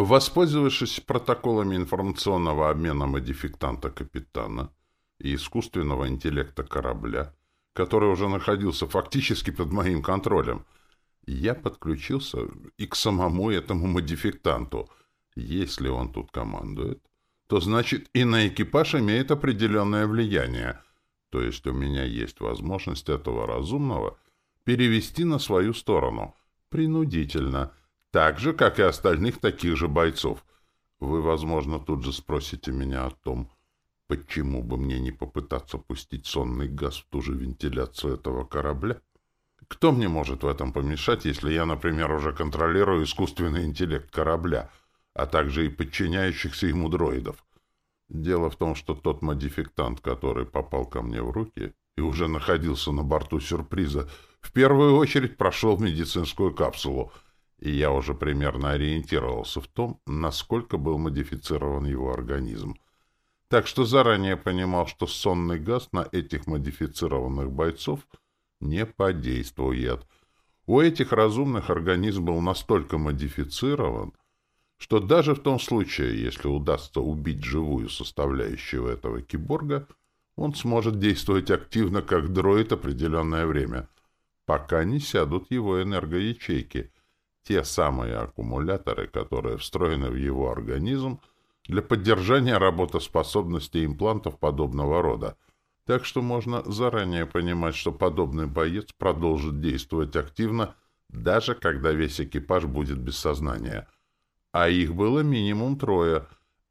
Воспользовавшись протоколами информационного обмена модификтанта капитана и искусственного интеллекта корабля, который уже находился фактически под моим контролем, я подключился и к самому этому модификтанту. Если он тут командует, то значит и на экипаж имеет определенное влияние. То есть у меня есть возможность этого разумного перевести на свою сторону. Принудительно. Так же, как и остальных таких же бойцов. Вы, возможно, тут же спросите меня о том, почему бы мне не попытаться пустить сонный газ в ту же вентиляцию этого корабля? Кто мне может в этом помешать, если я, например, уже контролирую искусственный интеллект корабля, а также и подчиняющихся ему дроидов? Дело в том, что тот модификтант, который попал ко мне в руки и уже находился на борту сюрприза, в первую очередь прошел медицинскую капсулу, и я уже примерно ориентировался в том, насколько был модифицирован его организм. Так что заранее понимал, что сонный газ на этих модифицированных бойцов — не подействует. У этих разумных организм был настолько модифицирован, что даже в том случае, если удастся убить живую составляющую этого киборга, он сможет действовать активно как дроид определенное время, пока не сядут его энергоячейки, те самые аккумуляторы, которые встроены в его организм для поддержания работоспособности имплантов подобного рода — так что можно заранее понимать, что подобный боец продолжит действовать активно, даже когда весь экипаж будет без сознания. А их было минимум трое.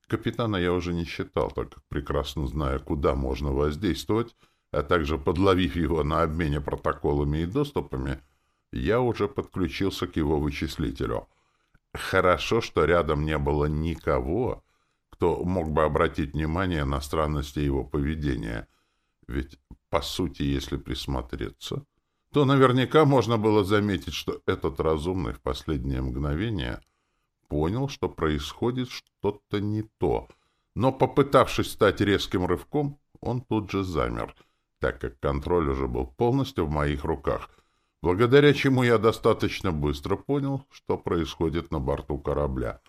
Капитана я уже не считал, так как прекрасно зная, куда можно воздействовать, а также подловив его на обмене протоколами и доступами, я уже подключился к его вычислителю. Хорошо, что рядом не было никого, кто мог бы обратить внимание на странности его поведения — ведь, по сути, если присмотреться, то наверняка можно было заметить, что этот разумный в последнее мгновение понял, что происходит что-то не то. Но, попытавшись стать резким рывком, он тут же замер, так как контроль уже был полностью в моих руках, благодаря чему я достаточно быстро понял, что происходит на борту корабля.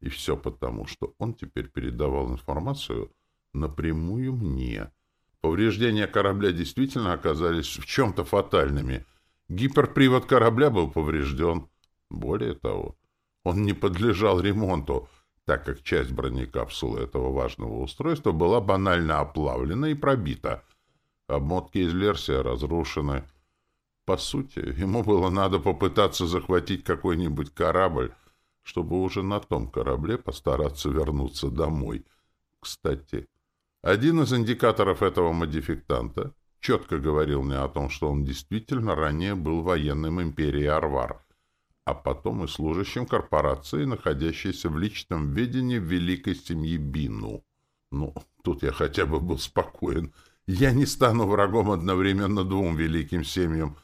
И все потому, что он теперь передавал информацию напрямую мне — Повреждения корабля действительно оказались в чем-то фатальными. Гиперпривод корабля был поврежден. Более того, он не подлежал ремонту, так как часть бронекапсулы этого важного устройства была банально оплавлена и пробита. Обмотки из Лерсия разрушены. По сути, ему было надо попытаться захватить какой-нибудь корабль, чтобы уже на том корабле постараться вернуться домой. Кстати, один из индикаторов этого модификтанта четко говорил мне о том, что он действительно ранее был военным империи Арвар, а потом и служащим корпорации, находящейся в личном ведении великой семьи Бину. Ну, тут я хотя бы был спокоен. Я не стану врагом одновременно двум великим семьям.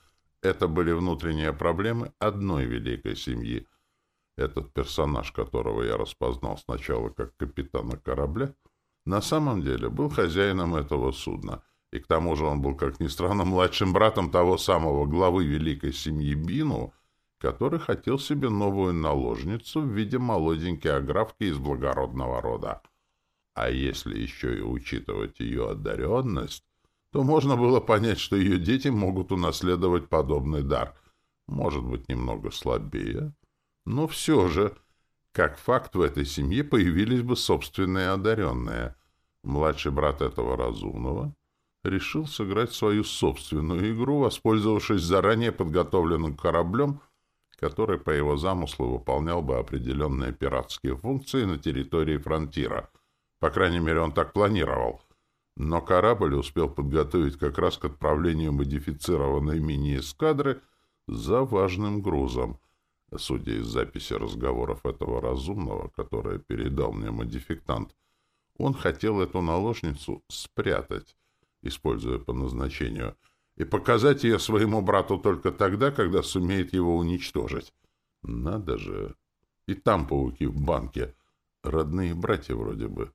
Это были внутренние проблемы одной великой семьи. Этот персонаж, которого я распознал сначала как капитана корабля, на самом деле был хозяином этого судна, и к тому же он был, как ни странно, младшим братом того самого главы великой семьи Бину, который хотел себе новую наложницу в виде молоденькой аграфки из благородного рода. А если еще и учитывать ее одаренность, то можно было понять, что ее дети могут унаследовать подобный дар. Может быть, немного слабее, но все же как факт, в этой семье появились бы собственные одаренные. Младший брат этого разумного решил сыграть свою собственную игру, воспользовавшись заранее подготовленным кораблем, который по его замыслу выполнял бы определенные пиратские функции на территории фронтира. По крайней мере, он так планировал. Но корабль успел подготовить как раз к отправлению модифицированной мини-эскадры за важным грузом — Судя из записи разговоров этого разумного, которое передал мне модификтант, он хотел эту наложницу спрятать, используя по назначению, и показать ее своему брату только тогда, когда сумеет его уничтожить. Надо же! И там пауки в банке. Родные братья вроде бы.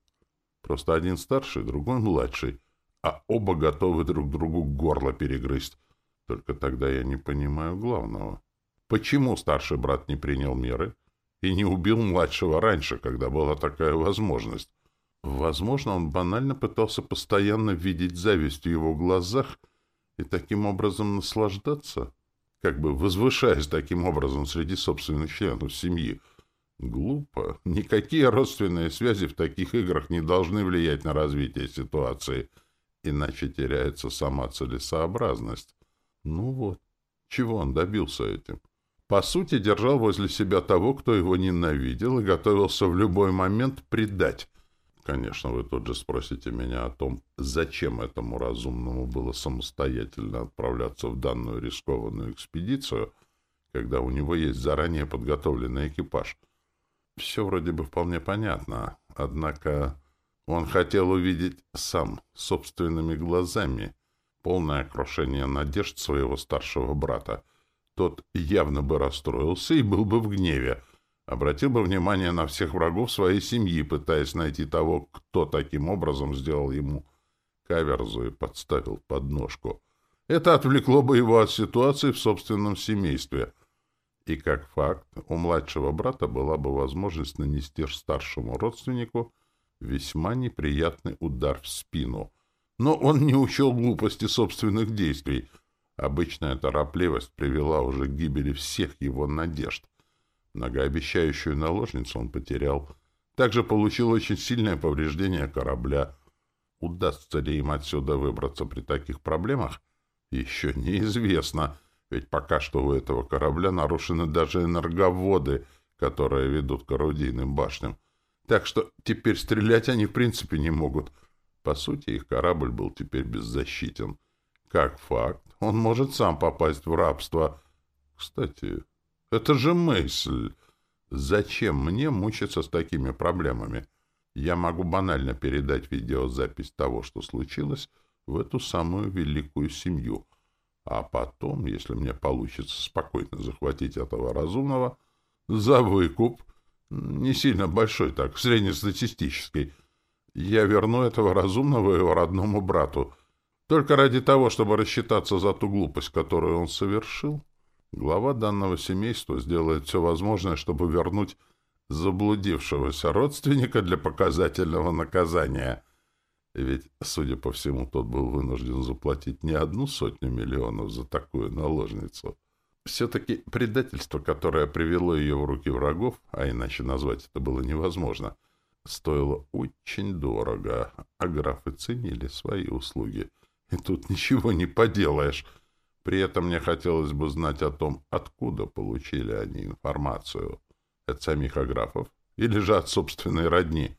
Просто один старший, другой младший, а оба готовы друг другу горло перегрызть. Только тогда я не понимаю главного. Почему старший брат не принял меры и не убил младшего раньше, когда была такая возможность. Возможно, он банально пытался постоянно видеть зависть в его глазах и таким образом наслаждаться, как бы возвышаясь таким образом среди собственных членов семьи. Глупо. Никакие родственные связи в таких играх не должны влиять на развитие ситуации, иначе теряется сама целесообразность. Ну вот, чего он добился этим? По сути, держал возле себя того, кто его ненавидел, и готовился в любой момент предать. Конечно, вы тут же спросите меня о том, зачем этому разумному было самостоятельно отправляться в данную рискованную экспедицию, когда у него есть заранее подготовленный экипаж. Все вроде бы вполне понятно, однако он хотел увидеть сам, собственными глазами, полное крушение надежд своего старшего брата — тот явно бы расстроился и был бы в гневе, обратил бы внимание на всех врагов своей семьи, пытаясь найти того, кто таким образом сделал ему каверзу и подставил подножку. Это отвлекло бы его от ситуации в собственном семействе. И как факт, у младшего брата была бы возможность нанести старшему родственнику весьма неприятный удар в спину. Но он не учел глупости собственных действий — Обычная торопливость привела уже к гибели всех его надежд. Многообещающую наложницу он потерял. Также получил очень сильное повреждение корабля. Удастся ли им отсюда выбраться при таких проблемах? Еще неизвестно, ведь пока что у этого корабля нарушены даже энерговоды, которые ведут к орудийным башням. Так что теперь стрелять они в принципе не могут. По сути, их корабль был теперь беззащитен. Как факт, он может сам попасть в рабство. Кстати, это же мысль. Зачем мне мучиться с такими проблемами? Я могу банально передать видеозапись того, что случилось, в эту самую великую семью. А потом, если мне получится спокойно захватить этого разумного, за выкуп, не сильно большой так, среднестатистический, я верну этого разумного его родному брату — только ради того, чтобы рассчитаться за ту глупость, которую он совершил, глава данного семейства сделает все возможное, чтобы вернуть заблудившегося родственника для показательного наказания. Ведь, судя по всему, тот был вынужден заплатить не одну сотню миллионов за такую наложницу. Все-таки предательство, которое привело ее в руки врагов, а иначе назвать это было невозможно, стоило очень дорого, а графы ценили свои услуги — и тут ничего не поделаешь. При этом мне хотелось бы знать о том, откуда получили они информацию. От самих аграфов? Или же от собственной родни?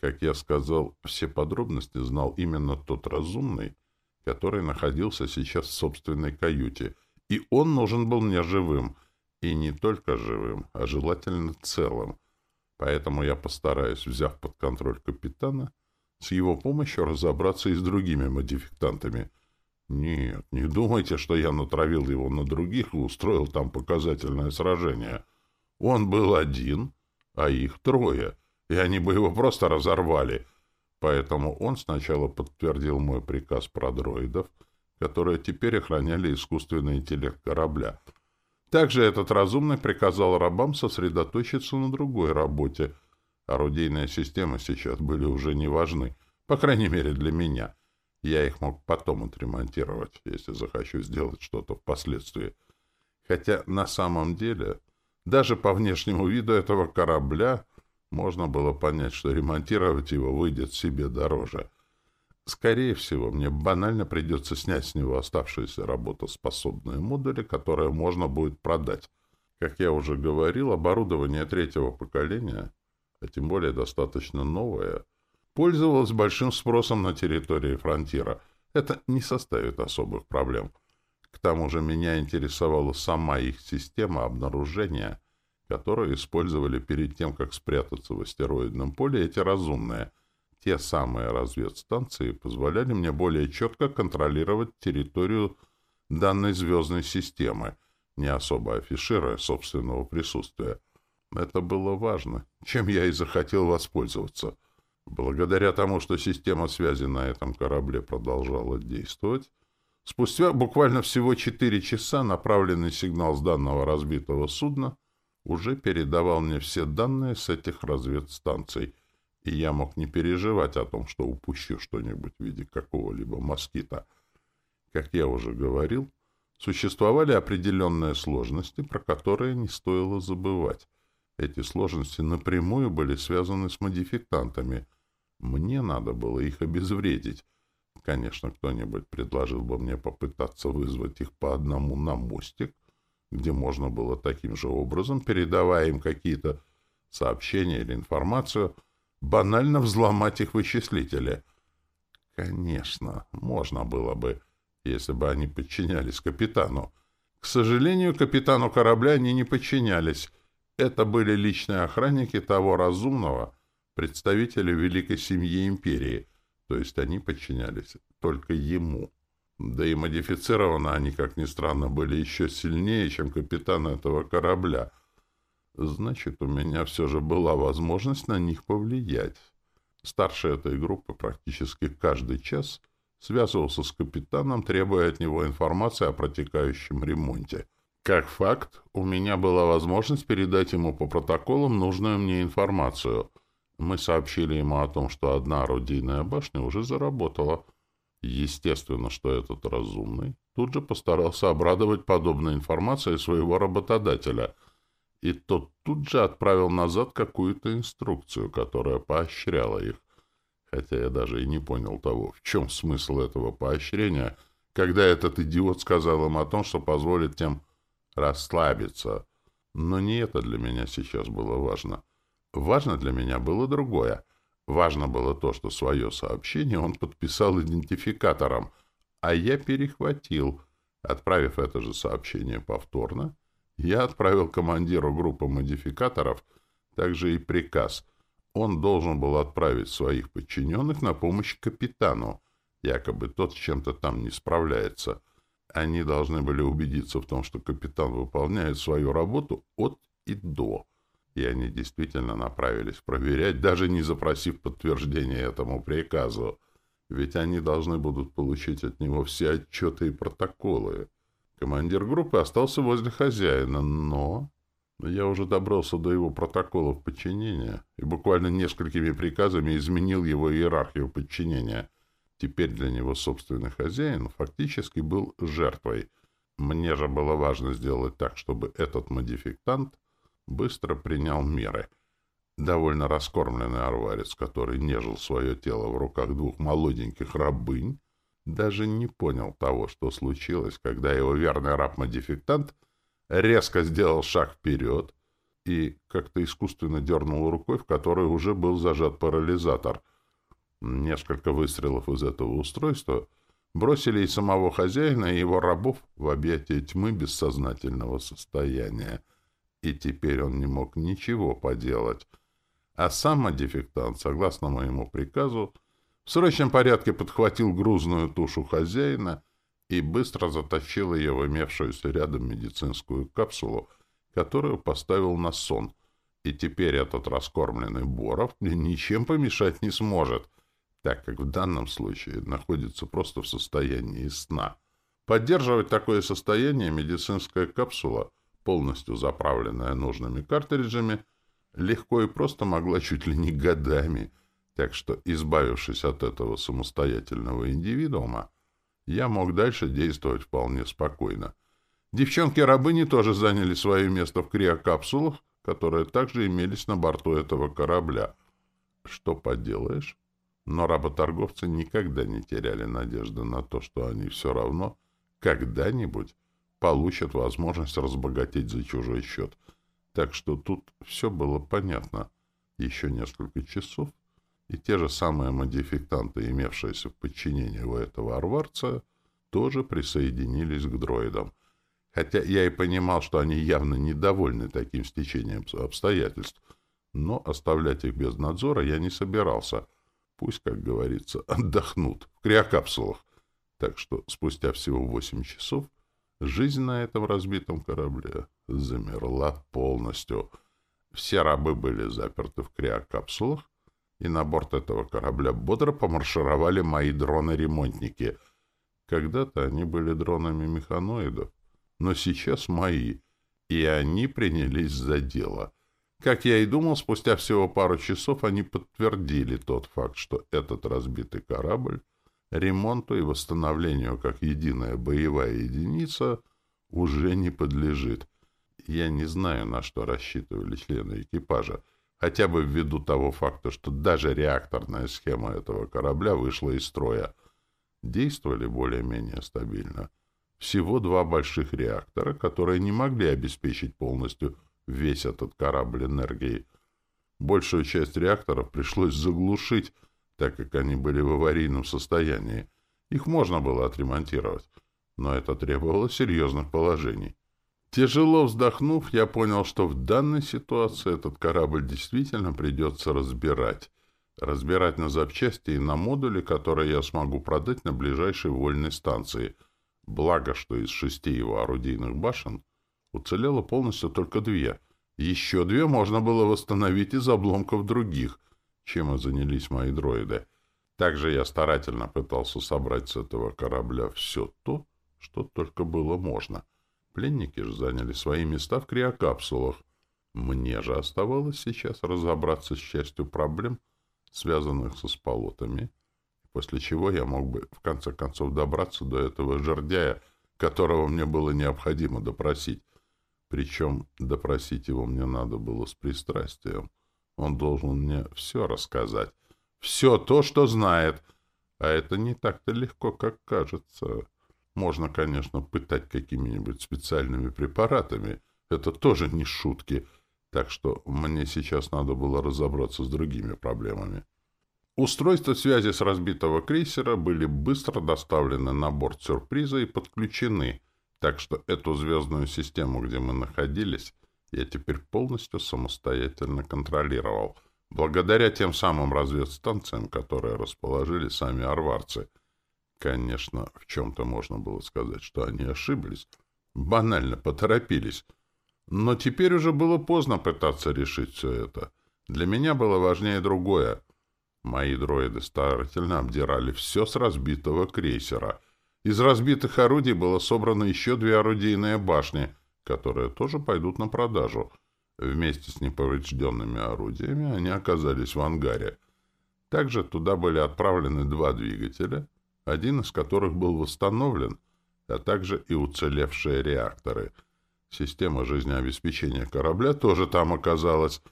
Как я сказал, все подробности знал именно тот разумный, который находился сейчас в собственной каюте. И он нужен был мне живым. И не только живым, а желательно целым. Поэтому я постараюсь, взяв под контроль капитана, с его помощью разобраться и с другими модификантами. Нет, не думайте, что я натравил его на других и устроил там показательное сражение. Он был один, а их трое, и они бы его просто разорвали. Поэтому он сначала подтвердил мой приказ про дроидов, которые теперь охраняли искусственный интеллект корабля. Также этот разумный приказал рабам сосредоточиться на другой работе — Орудийные системы сейчас были уже не важны, по крайней мере для меня. Я их мог потом отремонтировать, если захочу сделать что-то впоследствии. Хотя на самом деле, даже по внешнему виду этого корабля, можно было понять, что ремонтировать его выйдет себе дороже. Скорее всего, мне банально придется снять с него оставшиеся работоспособные модули, которые можно будет продать. Как я уже говорил, оборудование третьего поколения а тем более достаточно новая, пользовалась большим спросом на территории фронтира. Это не составит особых проблем. К тому же меня интересовала сама их система обнаружения, которую использовали перед тем, как спрятаться в астероидном поле эти разумные. Те самые разведстанции позволяли мне более четко контролировать территорию данной звездной системы, не особо афишируя собственного присутствия. Это было важно, чем я и захотел воспользоваться. Благодаря тому, что система связи на этом корабле продолжала действовать, спустя буквально всего четыре часа направленный сигнал с данного разбитого судна уже передавал мне все данные с этих разведстанций, и я мог не переживать о том, что упущу что-нибудь в виде какого-либо москита. Как я уже говорил, существовали определенные сложности, про которые не стоило забывать. Эти сложности напрямую были связаны с модификантами. Мне надо было их обезвредить. Конечно, кто-нибудь предложил бы мне попытаться вызвать их по одному на мостик, где можно было таким же образом, передавая им какие-то сообщения или информацию, банально взломать их вычислители. Конечно, можно было бы, если бы они подчинялись капитану. К сожалению, капитану корабля они не подчинялись. Это были личные охранники того разумного, представителя великой семьи империи, то есть они подчинялись только ему. Да и модифицированы они, как ни странно, были еще сильнее, чем капитан этого корабля. Значит, у меня все же была возможность на них повлиять. Старший этой группы практически каждый час связывался с капитаном, требуя от него информации о протекающем ремонте. Как факт, у меня была возможность передать ему по протоколам нужную мне информацию. Мы сообщили ему о том, что одна орудийная башня уже заработала — Естественно, что этот разумный тут же постарался обрадовать подобной информацией своего работодателя, и тот тут же отправил назад какую-то инструкцию, которая поощряла их. Хотя я даже и не понял того, в чем смысл этого поощрения, когда этот идиот сказал им о том, что позволит тем расслабиться. Но не это для меня сейчас было важно. Важно для меня было другое — Важно было то, что свое сообщение он подписал идентификатором, а я перехватил. Отправив это же сообщение повторно, я отправил командиру группы модификаторов также и приказ. Он должен был отправить своих подчиненных на помощь капитану. Якобы тот с чем-то там не справляется. Они должны были убедиться в том, что капитан выполняет свою работу от и до и они действительно направились проверять, даже не запросив подтверждения этому приказу, ведь они должны будут получить от него все отчеты и протоколы. Командир группы остался возле хозяина, но... Я уже добрался до его протоколов подчинения и буквально несколькими приказами изменил его иерархию подчинения. Теперь для него собственный хозяин фактически был жертвой. Мне же было важно сделать так, чтобы этот модификант быстро принял меры. Довольно раскормленный арварец, который нежил свое тело в руках двух молоденьких рабынь, даже не понял того, что случилось, когда его верный раб-модификтант резко сделал шаг вперед и как-то искусственно дернул рукой, в которой уже был зажат парализатор. Несколько выстрелов из этого устройства бросили и самого хозяина, и его рабов в объятия тьмы бессознательного состояния и теперь он не мог ничего поделать. А сам модификтант, согласно моему приказу, в срочном порядке подхватил грузную тушу хозяина и быстро затащил ее в имевшуюся рядом медицинскую капсулу, которую поставил на сон. И теперь этот раскормленный Боров ничем помешать не сможет, так как в данном случае находится просто в состоянии сна. Поддерживать такое состояние медицинская капсула — полностью заправленная нужными картриджами, легко и просто могла чуть ли не годами, так что, избавившись от этого самостоятельного индивидуума, я мог дальше действовать вполне спокойно. Девчонки-рабыни тоже заняли свое место в криокапсулах, которые также имелись на борту этого корабля. Что поделаешь? Но работорговцы никогда не теряли надежды на то, что они все равно когда-нибудь получат возможность разбогатеть за чужой счет. Так что тут все было понятно. Еще несколько часов, и те же самые модификанты, имевшиеся в подчинении у этого арварца, тоже присоединились к дроидам. Хотя я и понимал, что они явно недовольны таким стечением обстоятельств, но оставлять их без надзора я не собирался. Пусть, как говорится, отдохнут в криокапсулах. Так что спустя всего восемь часов Жизнь на этом разбитом корабле замерла полностью. Все рабы были заперты в криокапсулах, и на борт этого корабля бодро помаршировали мои дроны-ремонтники. Когда-то они были дронами механоидов, но сейчас мои. И они принялись за дело. Как я и думал, спустя всего пару часов они подтвердили тот факт, что этот разбитый корабль ремонту и восстановлению как единая боевая единица уже не подлежит. Я не знаю, на что рассчитывали члены экипажа, хотя бы ввиду того факта, что даже реакторная схема этого корабля вышла из строя. Действовали более-менее стабильно. Всего два больших реактора, которые не могли обеспечить полностью весь этот корабль энергией. Большую часть реакторов пришлось заглушить, так как они были в аварийном состоянии. Их можно было отремонтировать, но это требовало серьезных положений. Тяжело вздохнув, я понял, что в данной ситуации этот корабль действительно придется разбирать. Разбирать на запчасти и на модули, которые я смогу продать на ближайшей вольной станции. Благо, что из шести его орудийных башен уцелело полностью только две. Еще две можно было восстановить из обломков других, чем и занялись мои дроиды. Также я старательно пытался собрать с этого корабля все то, что только было можно — Пленники же заняли свои места в криокапсулах. Мне же оставалось сейчас разобраться с частью проблем, связанных со сполотами, после чего я мог бы в конце концов добраться до этого жердяя, которого мне было необходимо допросить. Причем допросить его мне надо было с пристрастием. Он должен мне все рассказать. Все то, что знает. А это не так-то легко, как кажется. Можно, конечно, пытать какими-нибудь специальными препаратами. Это тоже не шутки. Так что мне сейчас надо было разобраться с другими проблемами. Устройства связи с разбитого крейсера были быстро доставлены на борт сюрприза и подключены, так что эту звездную систему, где мы находились, я теперь полностью самостоятельно контролировал, благодаря тем самым разведстанциям, которые расположили сами арварцы — Конечно, в чем-то можно было сказать, что они ошиблись. Банально поторопились. Но теперь уже было поздно пытаться решить все это. Для меня было важнее другое. Мои дроиды старательно обдирали все с разбитого крейсера. Из разбитых орудий было собрано еще две орудийные башни, которые тоже пойдут на продажу. Вместе с неповрежденными орудиями они оказались в ангаре. Также туда были отправлены два двигателя — один из которых был восстановлен, а также и уцелевшие реакторы. Система жизнеобеспечения корабля тоже там оказалась.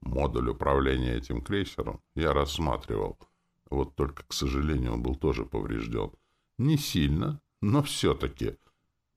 Модуль управления этим крейсером я рассматривал. Вот только, к сожалению, он был тоже поврежден. Не сильно, но все-таки.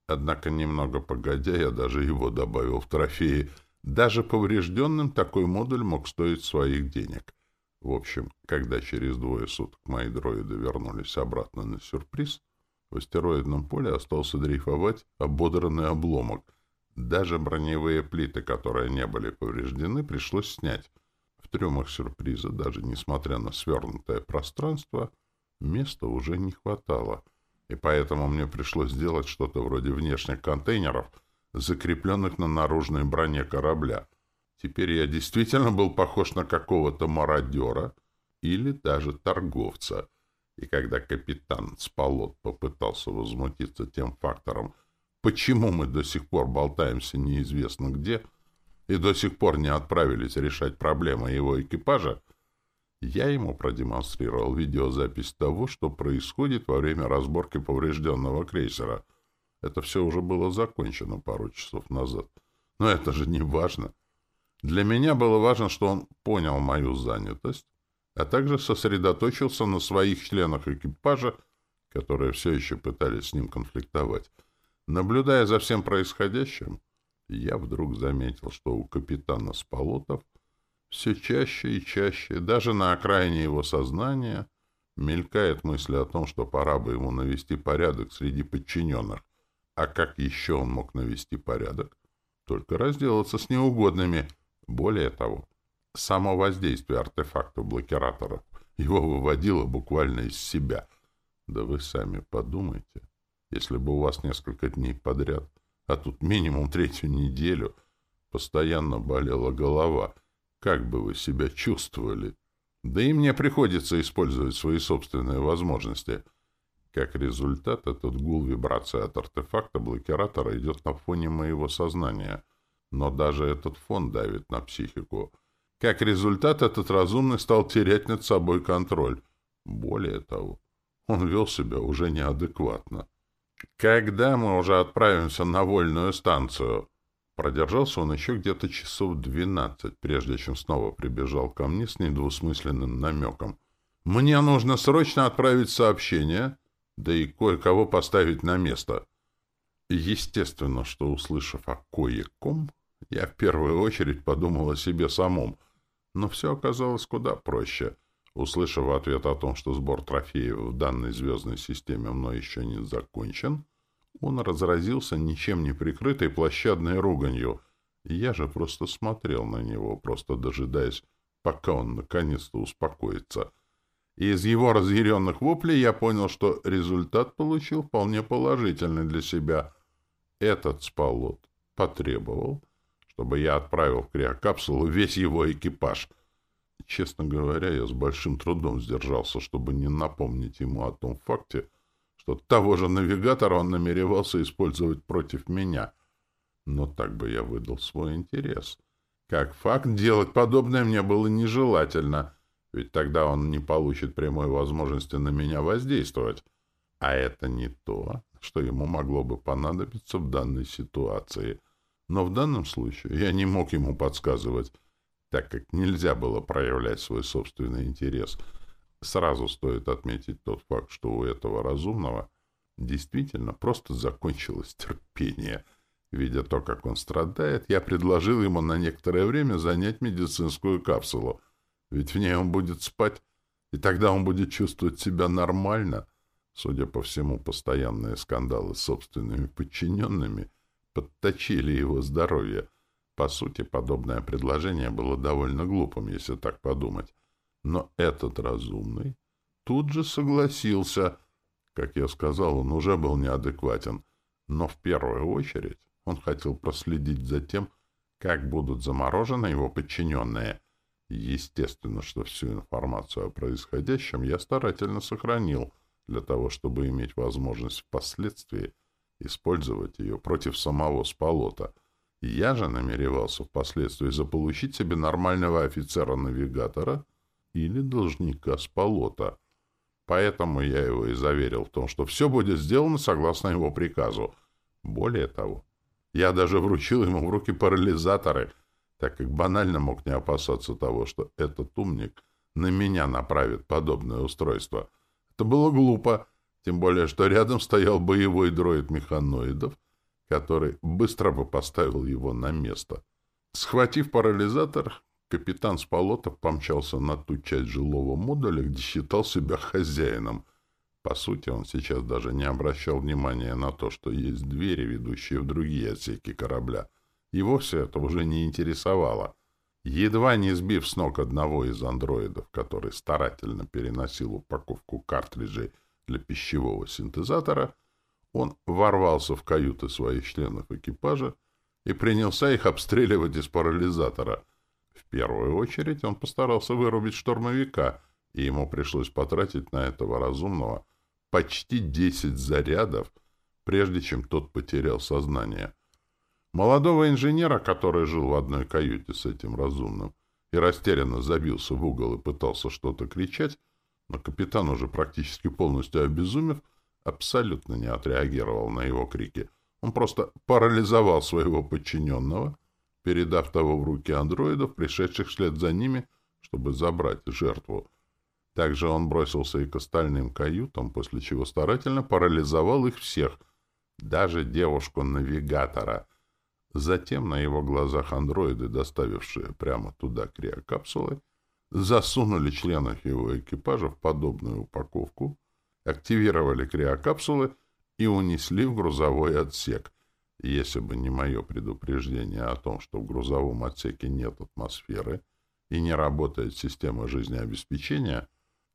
Однако, немного погодя, я даже его добавил в трофеи. Даже поврежденным такой модуль мог стоить своих денег. В общем, когда через двое суток мои дроиды вернулись обратно на сюрприз, в астероидном поле остался дрейфовать ободранный обломок. Даже броневые плиты, которые не были повреждены, пришлось снять. В трюмах сюрприза, даже несмотря на свернутое пространство, места уже не хватало. И поэтому мне пришлось сделать что-то вроде внешних контейнеров, закрепленных на наружной броне корабля — Теперь я действительно был похож на какого-то мародера или даже торговца. И когда капитан Спалот попытался возмутиться тем фактором, почему мы до сих пор болтаемся неизвестно где и до сих пор не отправились решать проблемы его экипажа, я ему продемонстрировал видеозапись того, что происходит во время разборки поврежденного крейсера. Это все уже было закончено пару часов назад. Но это же не важно. Для меня было важно, что он понял мою занятость, а также сосредоточился на своих членах экипажа, которые все еще пытались с ним конфликтовать. Наблюдая за всем происходящим, я вдруг заметил, что у капитана Спалотов все чаще и чаще, даже на окраине его сознания, мелькает мысль о том, что пора бы ему навести порядок среди подчиненных. А как еще он мог навести порядок? Только разделаться с неугодными — более того, само воздействие артефактов-блокираторов его выводило буквально из себя. Да вы сами подумайте, если бы у вас несколько дней подряд, а тут минимум третью неделю, постоянно болела голова, как бы вы себя чувствовали? Да и мне приходится использовать свои собственные возможности. Как результат, этот гул вибрации от артефакта блокиратора идет на фоне моего сознания — Но даже этот фон давит на психику. Как результат, этот разумный стал терять над собой контроль. Более того, он вел себя уже неадекватно. «Когда мы уже отправимся на вольную станцию?» Продержался он еще где-то часов двенадцать, прежде чем снова прибежал ко мне с недвусмысленным намеком. «Мне нужно срочно отправить сообщение, да и кое-кого поставить на место». Естественно, что, услышав о кое-ком, я в первую очередь подумал о себе самом, но все оказалось куда проще. Услышав ответ о том, что сбор трофеев в данной звездной системе мной еще не закончен, он разразился ничем не прикрытой площадной руганью. Я же просто смотрел на него, просто дожидаясь, пока он наконец-то успокоится. И из его разъяренных воплей я понял, что результат получил вполне положительный для себя. Этот спалот потребовал, чтобы я отправил в криокапсулу весь его экипаж — Честно говоря, я с большим трудом сдержался, чтобы не напомнить ему о том факте, что того же навигатора он намеревался использовать против меня. Но так бы я выдал свой интерес. Как факт, делать подобное мне было нежелательно, ведь тогда он не получит прямой возможности на меня воздействовать. А это не то, что ему могло бы понадобиться в данной ситуации. Но в данном случае я не мог ему подсказывать, так как нельзя было проявлять свой собственный интерес. Сразу стоит отметить тот факт, что у этого разумного действительно просто закончилось терпение. Видя то, как он страдает, я предложил ему на некоторое время занять медицинскую капсулу, ведь в ней он будет спать, и тогда он будет чувствовать себя нормально. Судя по всему, постоянные скандалы с собственными подчиненными подточили его здоровье — по сути, подобное предложение было довольно глупым, если так подумать. Но этот разумный тут же согласился. Как я сказал, он уже был неадекватен. Но в первую очередь он хотел проследить за тем, как будут заморожены его подчиненные. Естественно, что всю информацию о происходящем я старательно сохранил для того, чтобы иметь возможность впоследствии использовать ее против самого Спалота — я же намеревался впоследствии заполучить себе нормального офицера-навигатора или должника с полота. Поэтому я его и заверил в том, что все будет сделано согласно его приказу. Более того, я даже вручил ему в руки парализаторы, так как банально мог не опасаться того, что этот умник на меня направит подобное устройство. Это было глупо, тем более, что рядом стоял боевой дроид механоидов, который быстро бы поставил его на место. Схватив парализатор, капитан Спалотов помчался на ту часть жилого модуля, где считал себя хозяином. По сути, он сейчас даже не обращал внимания на то, что есть двери, ведущие в другие отсеки корабля. Его все это уже не интересовало. Едва не сбив с ног одного из андроидов, который старательно переносил упаковку картриджей для пищевого синтезатора, он ворвался в каюты своих членов экипажа и принялся их обстреливать из парализатора. Первую очередь он постарался вырубить штурмовика, и ему пришлось потратить на этого разумного почти десять зарядов, прежде чем тот потерял сознание. Молодого инженера, который жил в одной каюте с этим разумным, и растерянно забился в угол и пытался что-то кричать, но капитан, уже практически полностью обезумев, абсолютно не отреагировал на его крики. Он просто парализовал своего подчиненного, передав того в руки андроидов, пришедших вслед за ними, чтобы забрать жертву. Также он бросился и к остальным каютам, после чего старательно парализовал их всех, даже девушку-навигатора. Затем на его глазах андроиды, доставившие прямо туда криокапсулы, засунули членов его экипажа в подобную упаковку, активировали криокапсулы и унесли в грузовой отсек. Если бы не мое предупреждение о том, что в грузовом отсеке нет атмосферы и не работает система жизнеобеспечения,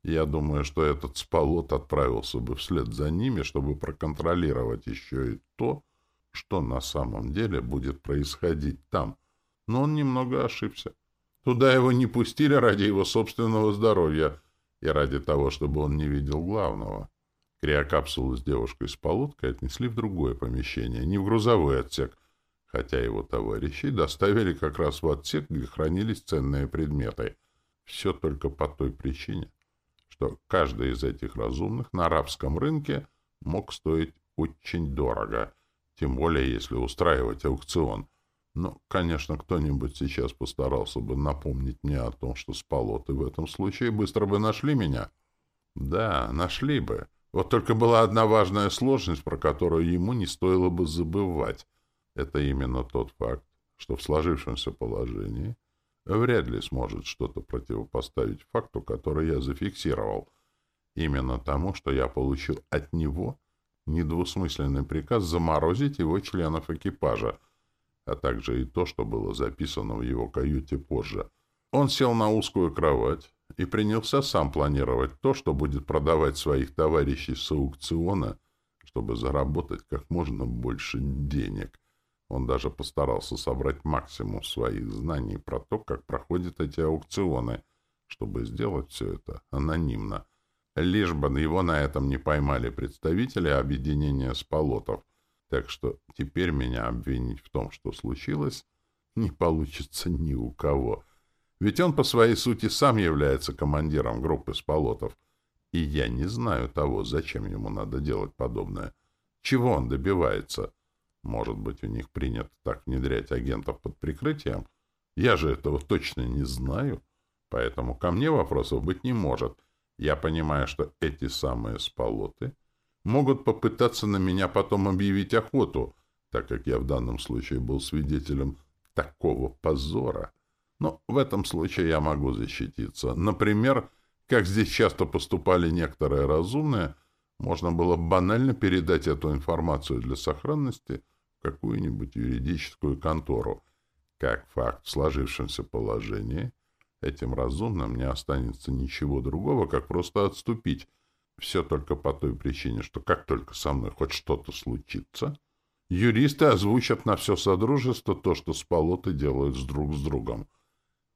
я думаю, что этот спалот отправился бы вслед за ними, чтобы проконтролировать еще и то, что на самом деле будет происходить там. Но он немного ошибся. Туда его не пустили ради его собственного здоровья — и ради того, чтобы он не видел главного. Криокапсулу с девушкой с полоткой отнесли в другое помещение, не в грузовой отсек, хотя его товарищи доставили как раз в отсек, где хранились ценные предметы. Все только по той причине, что каждый из этих разумных на арабском рынке мог стоить очень дорого, тем более если устраивать аукцион. Но, конечно, кто-нибудь сейчас постарался бы напомнить мне о том, что спалоты в этом случае быстро бы нашли меня. Да, нашли бы. Вот только была одна важная сложность, про которую ему не стоило бы забывать. Это именно тот факт, что в сложившемся положении вряд ли сможет что-то противопоставить факту, который я зафиксировал. Именно тому, что я получил от него недвусмысленный приказ заморозить его членов экипажа, а также и то, что было записано в его каюте позже. Он сел на узкую кровать, и принялся сам планировать то, что будет продавать своих товарищей с аукциона, чтобы заработать как можно больше денег. Он даже постарался собрать максимум своих знаний про то, как проходят эти аукционы, чтобы сделать все это анонимно. Лишь бы его на этом не поймали представители объединения сполотов, так что теперь меня обвинить в том, что случилось, не получится ни у кого — ведь он по своей сути сам является командиром группы сполотов. И я не знаю того, зачем ему надо делать подобное. Чего он добивается? Может быть, у них принято так внедрять агентов под прикрытием? Я же этого точно не знаю. Поэтому ко мне вопросов быть не может. Я понимаю, что эти самые сполоты могут попытаться на меня потом объявить охоту, так как я в данном случае был свидетелем такого позора. Но в этом случае я могу защититься. Например, как здесь часто поступали некоторые разумные, можно было банально передать эту информацию для сохранности в какую-нибудь юридическую контору. Как факт в сложившемся положении, этим разумным не останется ничего другого, как просто отступить. Все только по той причине, что как только со мной хоть что-то случится, юристы озвучат на все Содружество то, что сполоты делают с друг с другом.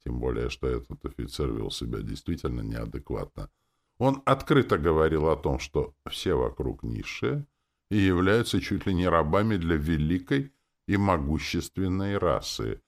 Тем более, что этот офицер вел себя действительно неадекватно. Он открыто говорил о том, что все вокруг низшие и являются чуть ли не рабами для великой и могущественной расы.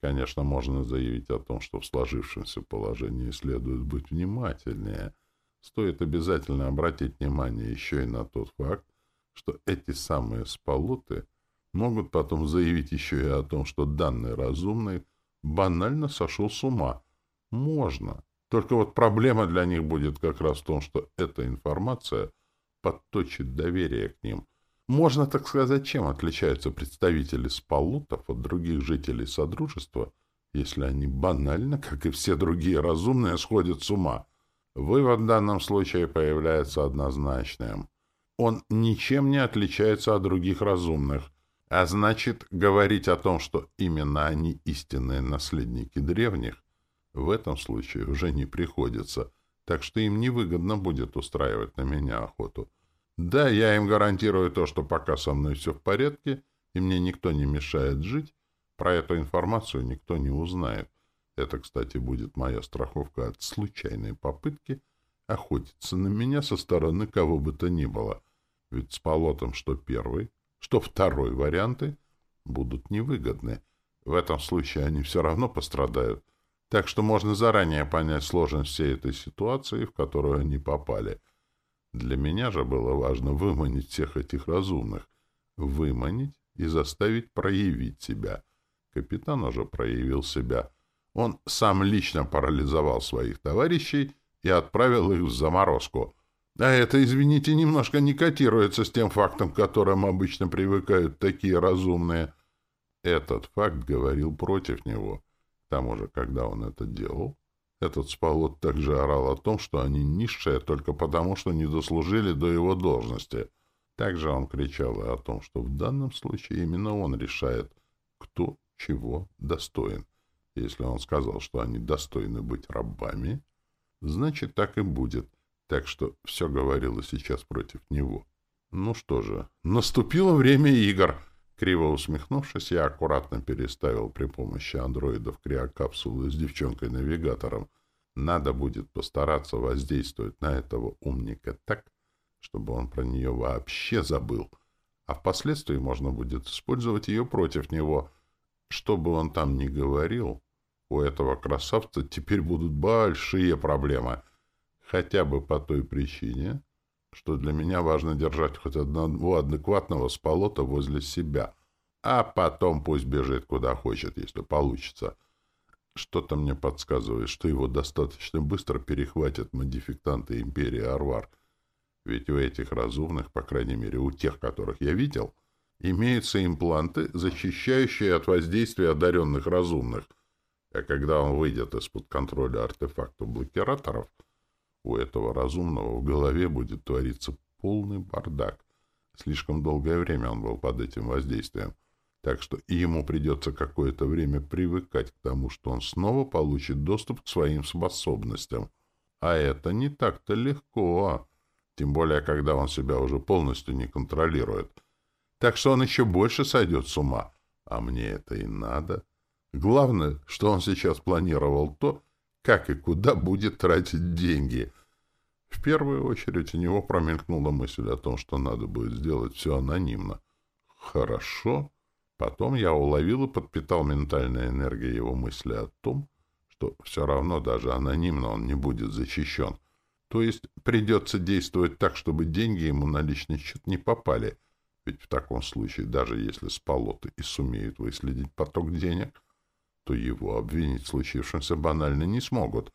Конечно, можно заявить о том, что в сложившемся положении следует быть внимательнее. Стоит обязательно обратить внимание еще и на тот факт, что эти самые сполоты могут потом заявить еще и о том, что данный разумный — банально сошел с ума. Можно. Только вот проблема для них будет как раз в том, что эта информация подточит доверие к ним. Можно так сказать, чем отличаются представители спалутов от других жителей Содружества, если они банально, как и все другие разумные, сходят с ума. Вывод в данном случае появляется однозначным. Он ничем не отличается от других разумных — а значит, говорить о том, что именно они истинные наследники древних, в этом случае уже не приходится, так что им невыгодно будет устраивать на меня охоту. Да, я им гарантирую то, что пока со мной все в порядке, и мне никто не мешает жить, про эту информацию никто не узнает. Это, кстати, будет моя страховка от случайной попытки охотиться на меня со стороны кого бы то ни было. Ведь с полотом что первый, что второй варианты будут невыгодны. В этом случае они все равно пострадают. Так что можно заранее понять сложность всей этой ситуации, в которую они попали. Для меня же было важно выманить всех этих разумных. Выманить и заставить проявить себя. Капитан уже проявил себя. Он сам лично парализовал своих товарищей и отправил их в заморозку — а это, извините, немножко не котируется с тем фактом, к которым обычно привыкают такие разумные. Этот факт говорил против него. К тому же, когда он это делал, этот спалот также орал о том, что они низшие только потому, что не дослужили до его должности. Также он кричал о том, что в данном случае именно он решает, кто чего достоин. Если он сказал, что они достойны быть рабами, значит, так и будет так что все говорило сейчас против него. Ну что же, наступило время игр. Криво усмехнувшись, я аккуратно переставил при помощи андроидов криокапсулы с девчонкой-навигатором. Надо будет постараться воздействовать на этого умника так, чтобы он про нее вообще забыл. а впоследствии можно будет использовать ее против него. Что бы он там ни говорил, у этого красавца теперь будут большие проблемы. Хотя бы по той причине, что для меня важно держать хоть одного адекватного сполота возле себя, а потом пусть бежит куда хочет, если получится. Что-то мне подсказывает, что его достаточно быстро перехватят модификанты Империи Арвар. Ведь у этих разумных, по крайней мере у тех, которых я видел, имеются импланты, защищающие от воздействия одаренных разумных. А когда он выйдет из-под контроля артефактов-блокираторов, у этого разумного в голове будет твориться полный бардак. Слишком долгое время он был под этим воздействием. Так что ему придется какое-то время привыкать к тому, что он снова получит доступ к своим способностям. А это не так-то легко. Тем более, когда он себя уже полностью не контролирует. Так что он еще больше сойдет с ума. А мне это и надо. Главное, что он сейчас планировал то, как и куда будет тратить деньги. В первую очередь у него промелькнула мысль о том, что надо будет сделать все анонимно. Хорошо. Потом я уловил и подпитал ментальной энергией его мысли о том, что все равно даже анонимно он не будет защищен. То есть придется действовать так, чтобы деньги ему на личный счет не попали. Ведь в таком случае, даже если спалоты и сумеют выследить поток денег, то его обвинить в случившемся банально не смогут.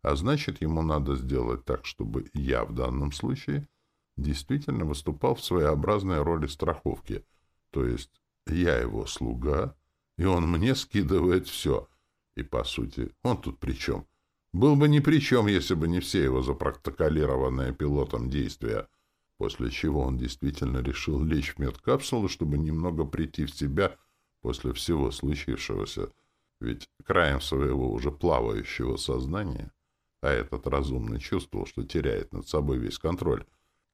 А значит, ему надо сделать так, чтобы я в данном случае действительно выступал в своеобразной роли страховки. То есть я его слуга, и он мне скидывает все. И, по сути, он тут при чем? Был бы ни при чем, если бы не все его запротоколированные пилотом действия. После чего он действительно решил лечь в медкапсулу, чтобы немного прийти в себя после всего случившегося. Ведь краем своего уже плавающего сознания, а этот разумный чувствовал, что теряет над собой весь контроль,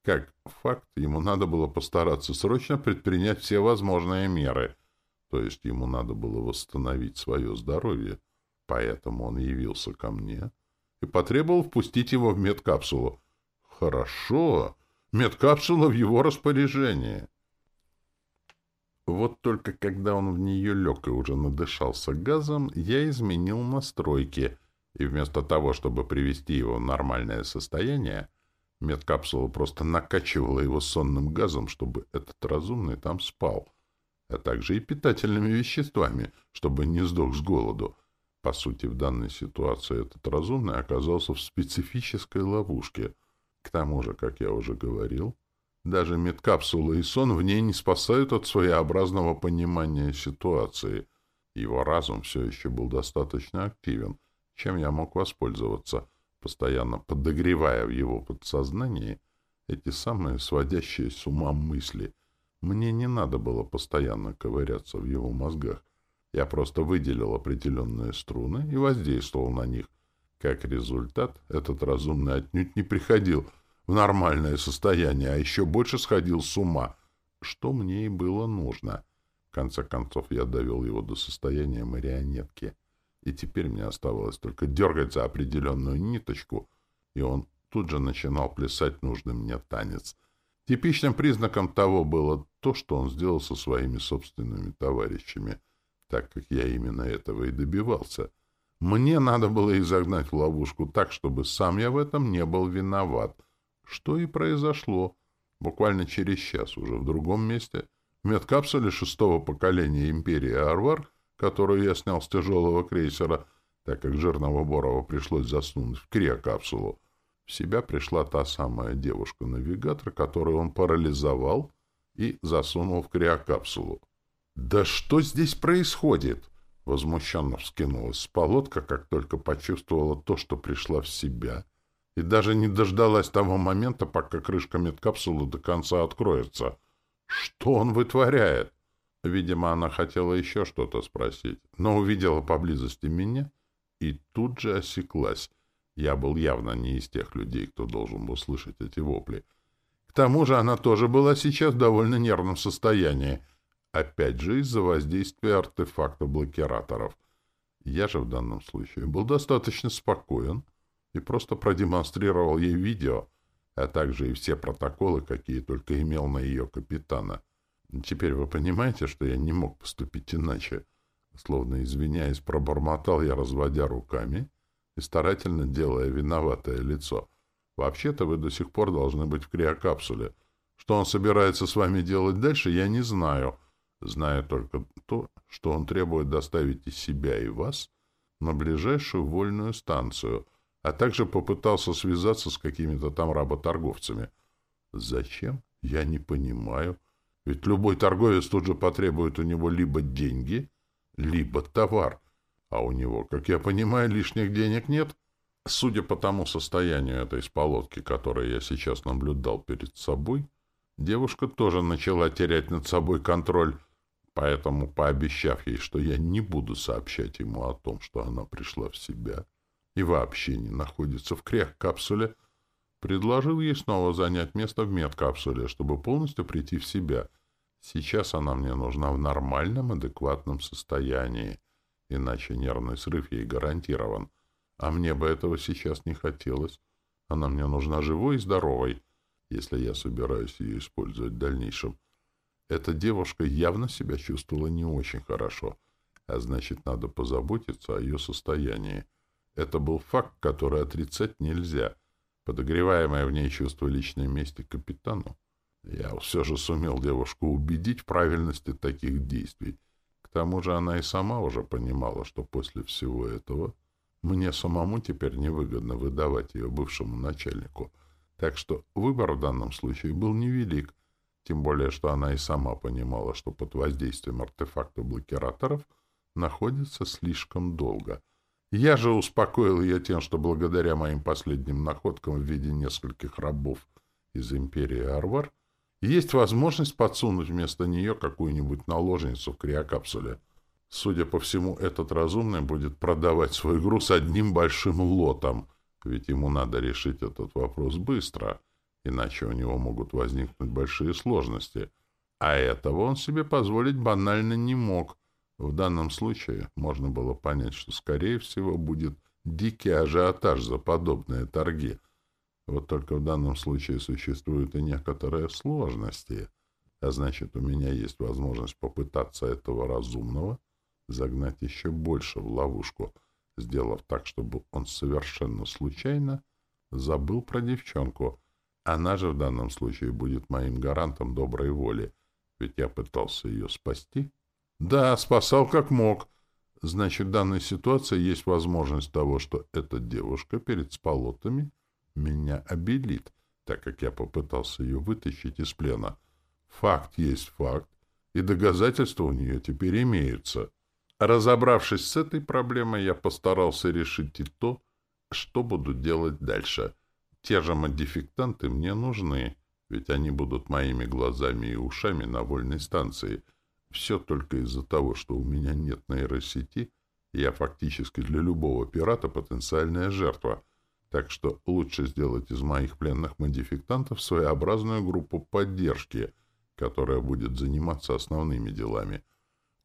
как факт, ему надо было постараться срочно предпринять все возможные меры. То есть ему надо было восстановить свое здоровье. Поэтому он явился ко мне и потребовал впустить его в медкапсулу. Хорошо, медкапсула в его распоряжении. Вот только когда он в нее лег и уже надышался газом, я изменил настройки, и вместо того, чтобы привести его в нормальное состояние, Медкапсула просто накачивала его сонным газом, чтобы этот разумный там спал, а также и питательными веществами, чтобы не сдох с голоду. По сути, в данной ситуации этот разумный оказался в специфической ловушке. К тому же, как я уже говорил, даже медкапсула и сон в ней не спасают от своеобразного понимания ситуации. Его разум все еще был достаточно активен, чем я мог воспользоваться — постоянно подогревая в его подсознании эти самые сводящие с ума мысли. Мне не надо было постоянно ковыряться в его мозгах. Я просто выделил определенные струны и воздействовал на них. Как результат, этот разумный отнюдь не приходил в нормальное состояние, а еще больше сходил с ума, что мне и было нужно. В конце концов, я довел его до состояния марионетки — и теперь мне оставалось только дергать за определенную ниточку, и он тут же начинал плясать нужный мне танец. Типичным признаком того было то, что он сделал со своими собственными товарищами, так как я именно этого и добивался. Мне надо было их загнать в ловушку так, чтобы сам я в этом не был виноват. Что и произошло. Буквально через час уже в другом месте, в медкапсуле шестого поколения империи Арвар, которую я снял с тяжелого крейсера, так как жирного Борова пришлось заснуть в криокапсулу. В себя пришла та самая девушка-навигатор, которую он парализовал и засунул в криокапсулу. «Да что здесь происходит?» Возмущенно вскинулась с полотка, как только почувствовала то, что пришла в себя, и даже не дождалась того момента, пока крышка медкапсулы до конца откроется. «Что он вытворяет?» Видимо, она хотела еще что-то спросить, но увидела поблизости меня и тут же осеклась. Я был явно не из тех людей, кто должен был слышать эти вопли. К тому же она тоже была сейчас в довольно нервном состоянии. Опять же из-за воздействия артефакта-блокираторов. Я же в данном случае был достаточно спокоен и просто продемонстрировал ей видео, а также и все протоколы, какие только имел на ее капитана — Теперь вы понимаете, что я не мог поступить иначе. Словно извиняясь, пробормотал я, разводя руками и старательно делая виноватое лицо. Вообще-то вы до сих пор должны быть в криокапсуле. Что он собирается с вами делать дальше, я не знаю. Знаю только то, что он требует доставить из себя и вас на ближайшую вольную станцию, а также попытался связаться с какими-то там работорговцами. Зачем? Я не понимаю. Ведь любой торговец тут же потребует у него либо деньги, либо товар. А у него, как я понимаю, лишних денег нет. Судя по тому состоянию этой сполотки, которое я сейчас наблюдал перед собой, девушка тоже начала терять над собой контроль, поэтому, пообещав ей, что я не буду сообщать ему о том, что она пришла в себя и вообще не находится в крех-капсуле, предложил ей снова занять место в медкапсуле, чтобы полностью прийти в себя. Сейчас она мне нужна в нормальном, адекватном состоянии, иначе нервный срыв ей гарантирован. А мне бы этого сейчас не хотелось. Она мне нужна живой и здоровой, если я собираюсь ее использовать в дальнейшем. Эта девушка явно себя чувствовала не очень хорошо, а значит, надо позаботиться о ее состоянии. Это был факт, который отрицать нельзя — подогреваемое в ней чувство личной мести капитану, я все же сумел девушку убедить в правильности таких действий. К тому же она и сама уже понимала, что после всего этого мне самому теперь невыгодно выдавать ее бывшему начальнику. Так что выбор в данном случае был невелик, тем более, что она и сама понимала, что под воздействием артефактов-блокираторов находится слишком долго — я же успокоил ее тем, что благодаря моим последним находкам в виде нескольких рабов из империи Арвар есть возможность подсунуть вместо нее какую-нибудь наложницу в криокапсуле. Судя по всему, этот разумный будет продавать свой груз одним большим лотом, ведь ему надо решить этот вопрос быстро, иначе у него могут возникнуть большие сложности. А этого он себе позволить банально не мог — в данном случае можно было понять, что, скорее всего, будет дикий ажиотаж за подобные торги. Вот только в данном случае существуют и некоторые сложности, а значит, у меня есть возможность попытаться этого разумного загнать еще больше в ловушку, сделав так, чтобы он совершенно случайно забыл про девчонку. Она же в данном случае будет моим гарантом доброй воли, ведь я пытался ее спасти, да, спасал как мог. Значит, в данной ситуации есть возможность того, что эта девушка перед сполотами меня обелит, так как я попытался ее вытащить из плена. Факт есть факт, и доказательства у нее теперь имеются. Разобравшись с этой проблемой, я постарался решить и то, что буду делать дальше. Те же модификтанты мне нужны, ведь они будут моими глазами и ушами на вольной станции — все только из-за того, что у меня нет нейросети, я фактически для любого пирата потенциальная жертва. Так что лучше сделать из моих пленных модификтантов своеобразную группу поддержки, которая будет заниматься основными делами.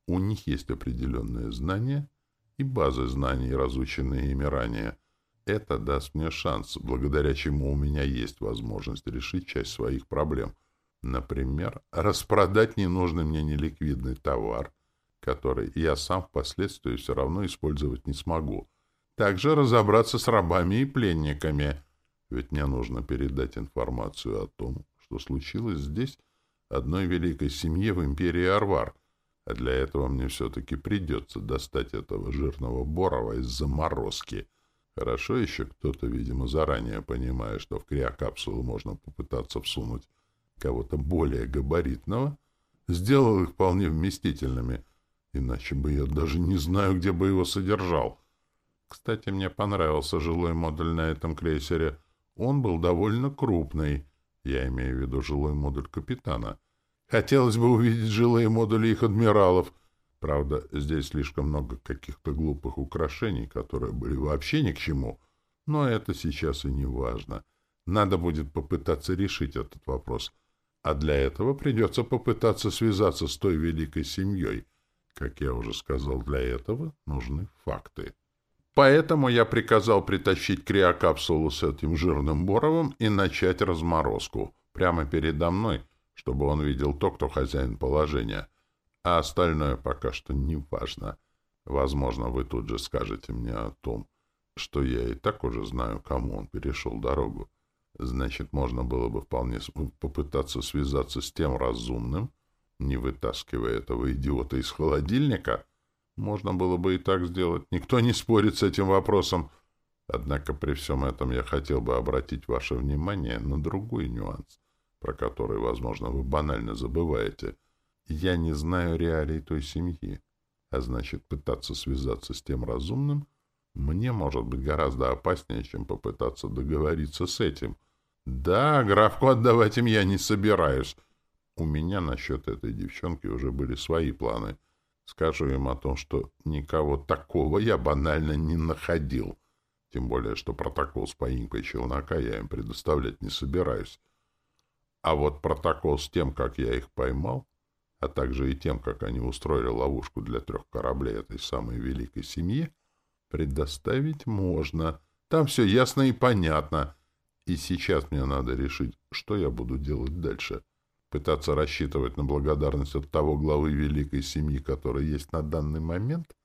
У них есть определенные знания и базы знаний, разученные ими ранее. Это даст мне шанс, благодаря чему у меня есть возможность решить часть своих проблем — Например, распродать ненужный мне неликвидный товар, который я сам впоследствии все равно использовать не смогу. Также разобраться с рабами и пленниками, ведь мне нужно передать информацию о том, что случилось здесь одной великой семье в империи Арвар, а для этого мне все-таки придется достать этого жирного Борова из заморозки. Хорошо еще кто-то, видимо, заранее понимая, что в криокапсулу можно попытаться всунуть кого-то более габаритного, сделал их вполне вместительными, иначе бы я даже не знаю, где бы его содержал. Кстати, мне понравился жилой модуль на этом крейсере. Он был довольно крупный, я имею в виду жилой модуль капитана. Хотелось бы увидеть жилые модули их адмиралов. Правда, здесь слишком много каких-то глупых украшений, которые были вообще ни к чему. Но это сейчас и не важно. Надо будет попытаться решить этот вопрос — а для этого придется попытаться связаться с той великой семьей. Как я уже сказал, для этого нужны факты. Поэтому я приказал притащить криокапсулу с этим жирным боровым и начать разморозку прямо передо мной, чтобы он видел то, кто хозяин положения. А остальное пока что не важно. Возможно, вы тут же скажете мне о том, что я и так уже знаю, кому он перешел дорогу. Значит, можно было бы вполне попытаться связаться с тем разумным, не вытаскивая этого идиота из холодильника. Можно было бы и так сделать. Никто не спорит с этим вопросом. Однако при всем этом я хотел бы обратить ваше внимание на другой нюанс, про который, возможно, вы банально забываете. Я не знаю реалий той семьи, а значит, пытаться связаться с тем разумным мне может быть гораздо опаснее, чем попытаться договориться с этим. Да, графку отдавать им я не собираюсь. У меня насчет этой девчонки уже были свои планы. Скажу им о том, что никого такого я банально не находил. Тем более, что протокол с поимкой челнока я им предоставлять не собираюсь. А вот протокол с тем, как я их поймал, а также и тем, как они устроили ловушку для трех кораблей этой самой великой семьи, предоставить можно. Там все ясно и понятно. И сейчас мне надо решить, что я буду делать дальше. Пытаться рассчитывать на благодарность от того главы великой семьи, который есть на данный момент,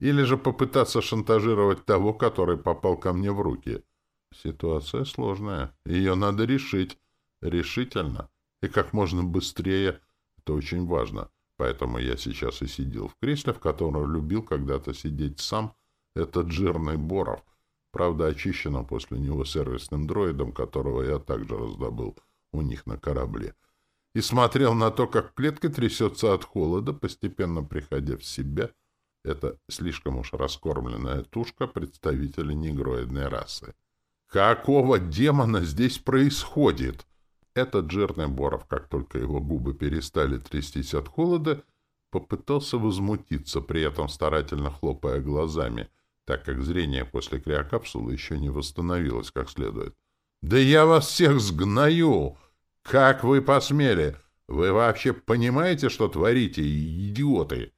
или же попытаться шантажировать того, который попал ко мне в руки. Ситуация сложная. Ее надо решить. Решительно. И как можно быстрее. Это очень важно. Поэтому я сейчас и сидел в кресле, в котором любил когда-то сидеть сам этот жирный Боров. Правда, очищенным после него сервисным дроидом, которого я также раздобыл у них на корабле. И смотрел на то, как клетка трясется от холода, постепенно приходя в себя — это слишком уж раскормленная тушка представителя негроидной расы. Какого демона здесь происходит? Этот жирный Боров, как только его губы перестали трястись от холода, попытался возмутиться, при этом старательно хлопая глазами, так как зрение после криокапсулы еще не восстановилось как следует. «Да я вас всех сгною! Как вы посмели? Вы вообще понимаете, что творите, идиоты?»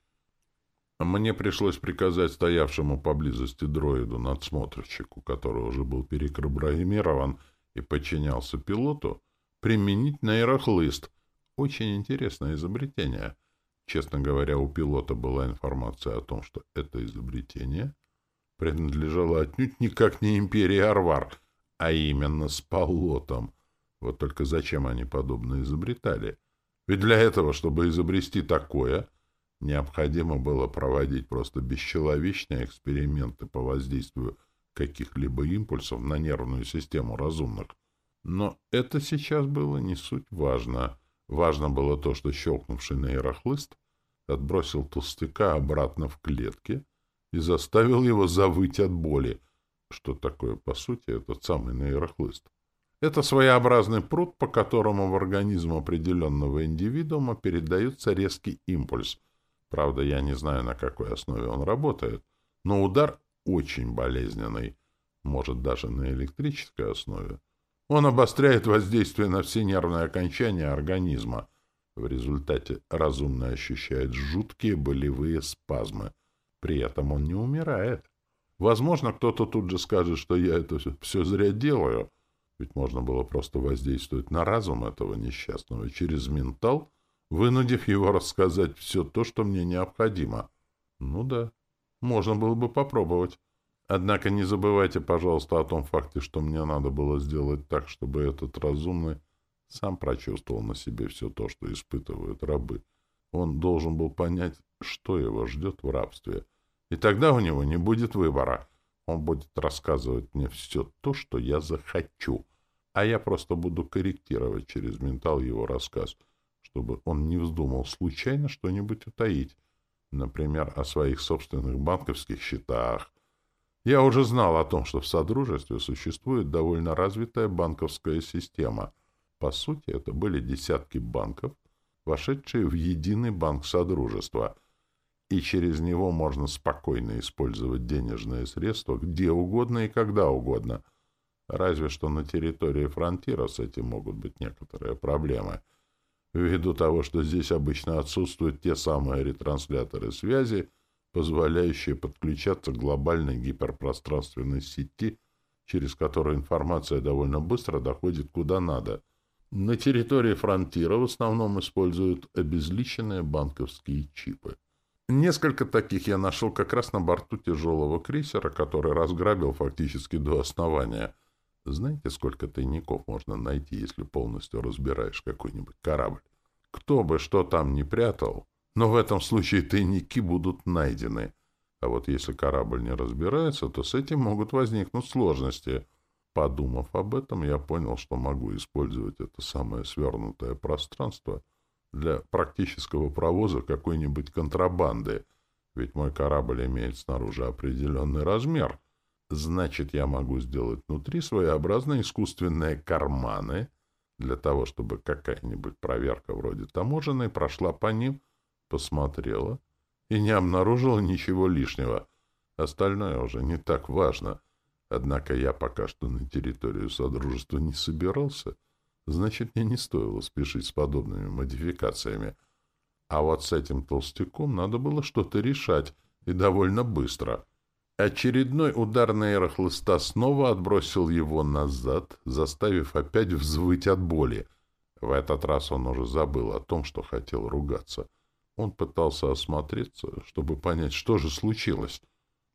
Мне пришлось приказать стоявшему поблизости дроиду-надсмотрщику, который уже был перепрограммирован и подчинялся пилоту, применить нейрохлыст. Очень интересное изобретение. Честно говоря, у пилота была информация о том, что это изобретение принадлежало отнюдь никак не империи Арвар, а именно с полотом. Вот только зачем они подобное изобретали? Ведь для этого, чтобы изобрести такое — Необходимо было проводить просто бесчеловечные эксперименты по воздействию каких-либо импульсов на нервную систему разумных. Но это сейчас было не суть важно. Важно было то, что щелкнувший нейрохлыст отбросил толстяка обратно в клетки и заставил его завыть от боли. Что такое, по сути, этот самый нейрохлыст? Это своеобразный пруд, по которому в организм определенного индивидуума передается резкий импульс — Правда, я не знаю, на какой основе он работает, но удар очень болезненный, может, даже на электрической основе. Он обостряет воздействие на все нервные окончания организма. В результате разумно ощущает жуткие болевые спазмы. При этом он не умирает. Возможно, кто-то тут же скажет, что я это все зря делаю, ведь можно было просто воздействовать на разум этого несчастного через ментал — вынудив его рассказать все то, что мне необходимо. Ну да, можно было бы попробовать. Однако не забывайте, пожалуйста, о том факте, что мне надо было сделать так, чтобы этот разумный сам прочувствовал на себе все то, что испытывают рабы. Он должен был понять, что его ждет в рабстве. И тогда у него не будет выбора. Он будет рассказывать мне все то, что я захочу. А я просто буду корректировать через ментал его рассказ — чтобы он не вздумал случайно что-нибудь утаить, например, о своих собственных банковских счетах. Я уже знал о том, что в Содружестве существует довольно развитая банковская система. По сути, это были десятки банков, вошедшие в единый банк Содружества, и через него можно спокойно использовать денежные средства где угодно и когда угодно. Разве что на территории фронтира с этим могут быть некоторые проблемы — ввиду того, что здесь обычно отсутствуют те самые ретрансляторы связи, позволяющие подключаться к глобальной гиперпространственной сети, через которую информация довольно быстро доходит куда надо. На территории фронтира в основном используют обезличенные банковские чипы. Несколько таких я нашел как раз на борту тяжелого крейсера, который разграбил фактически до основания. Знаете, сколько тайников можно найти, если полностью разбираешь какой-нибудь корабль? Кто бы что там ни прятал, но в этом случае тайники будут найдены. А вот если корабль не разбирается, то с этим могут возникнуть сложности. Подумав об этом, я понял, что могу использовать это самое свернутое пространство для практического провоза какой-нибудь контрабанды, ведь мой корабль имеет снаружи определенный размер. Значит, я могу сделать внутри своеобразные искусственные карманы для того, чтобы какая-нибудь проверка вроде таможенной прошла по ним, посмотрела и не обнаружила ничего лишнего. Остальное уже не так важно — Однако я пока что на территорию Содружества не собирался, значит, мне не стоило спешить с подобными модификациями. А вот с этим толстяком надо было что-то решать, и довольно быстро. Очередной удар нейрохлыста снова отбросил его назад, заставив опять взвыть от боли. В этот раз он уже забыл о том, что хотел ругаться. Он пытался осмотреться, чтобы понять, что же случилось.